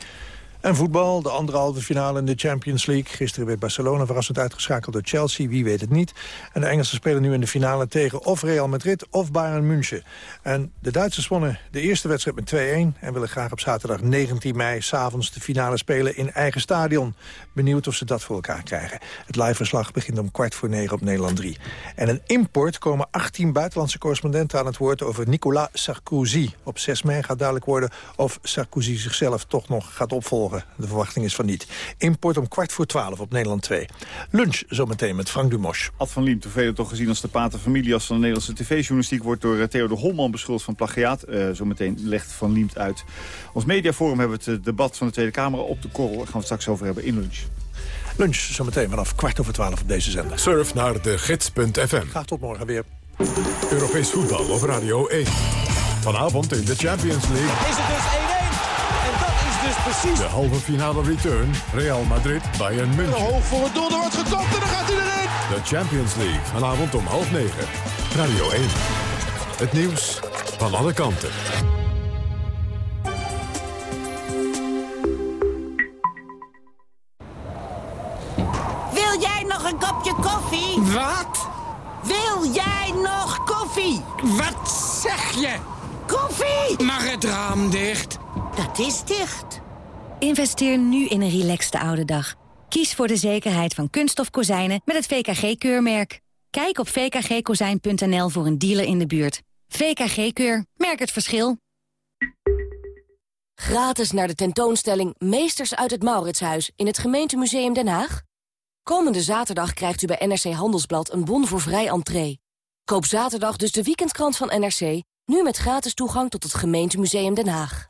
En voetbal, de anderhalve finale in de Champions League. Gisteren werd Barcelona verrassend uitgeschakeld door Chelsea, wie weet het niet. En de Engelsen spelen nu in de finale tegen of Real Madrid of Bayern München. En de Duitsers wonnen de eerste wedstrijd met 2-1... en willen graag op zaterdag 19 mei s'avonds de finale spelen in eigen stadion. Benieuwd of ze dat voor elkaar krijgen. Het liveverslag begint om kwart voor negen op Nederland 3. En een import komen 18 buitenlandse correspondenten aan het woord... over Nicolas Sarkozy. Op 6 mei gaat duidelijk worden of Sarkozy zichzelf toch nog gaat opvolgen. De verwachting is van niet. Import om kwart voor twaalf op Nederland 2. Lunch zometeen met Frank Dumos. Ad van Liem, velen toch gezien als de paterfamilias van de Nederlandse tv-journalistiek... wordt door Theodor Holman beschuldigd van plagiaat. Uh, zometeen legt Van Liemt uit. Ons mediaforum hebben we het debat van de Tweede Kamer op de korrel. Daar gaan we het straks over hebben in lunch. Lunch zometeen vanaf kwart over twaalf op deze zender. Surf naar de gids.fm. Graag tot morgen weer. Europees voetbal op Radio 1. Vanavond in de Champions League. Is het dus 1-1? Precies. De halve finale return. Real Madrid, Bayern München. Hoog voor het doel, er wordt gekopt en dan gaat hij erin. De Champions League, vanavond om half negen. Radio 1. Het nieuws van alle kanten. Wil jij nog een kopje koffie? Wat? Wil jij nog koffie? Wat zeg je? Koffie! Mag het raam dicht? Dat is dicht. Investeer nu in een relaxte oude dag. Kies voor de zekerheid van kunststof kozijnen met het VKG-keurmerk. Kijk op vkgkozijn.nl voor een dealer in de buurt. VKG-keur. Merk het verschil. Gratis naar de tentoonstelling Meesters uit het Mauritshuis in het gemeentemuseum Den Haag. Komende zaterdag krijgt u bij NRC Handelsblad een bon voor vrij entree. Koop zaterdag dus de weekendkrant van NRC, nu met gratis toegang tot het gemeentemuseum Den Haag.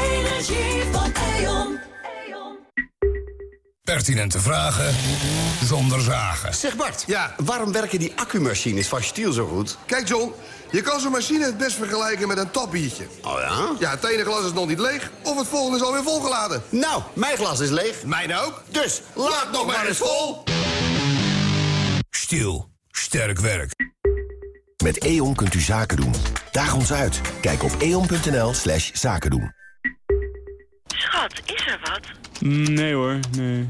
Pertinente vragen zonder zagen. Zeg Bart, ja. waarom werken die accumachines van Stiel zo goed? Kijk John, je kan zo'n machine het best vergelijken met een tapbiertje. Oh ja? Ja, het ene glas is nog niet leeg of het volgende is alweer volgeladen. Nou, mijn glas is leeg. Mijn ook. Dus, laat nog maar eens vol. Stiel. Sterk werk. Met E.ON kunt u zaken doen. Daag ons uit. Kijk op eon.nl slash zaken doen. Schat, is er wat? Nee hoor, nee.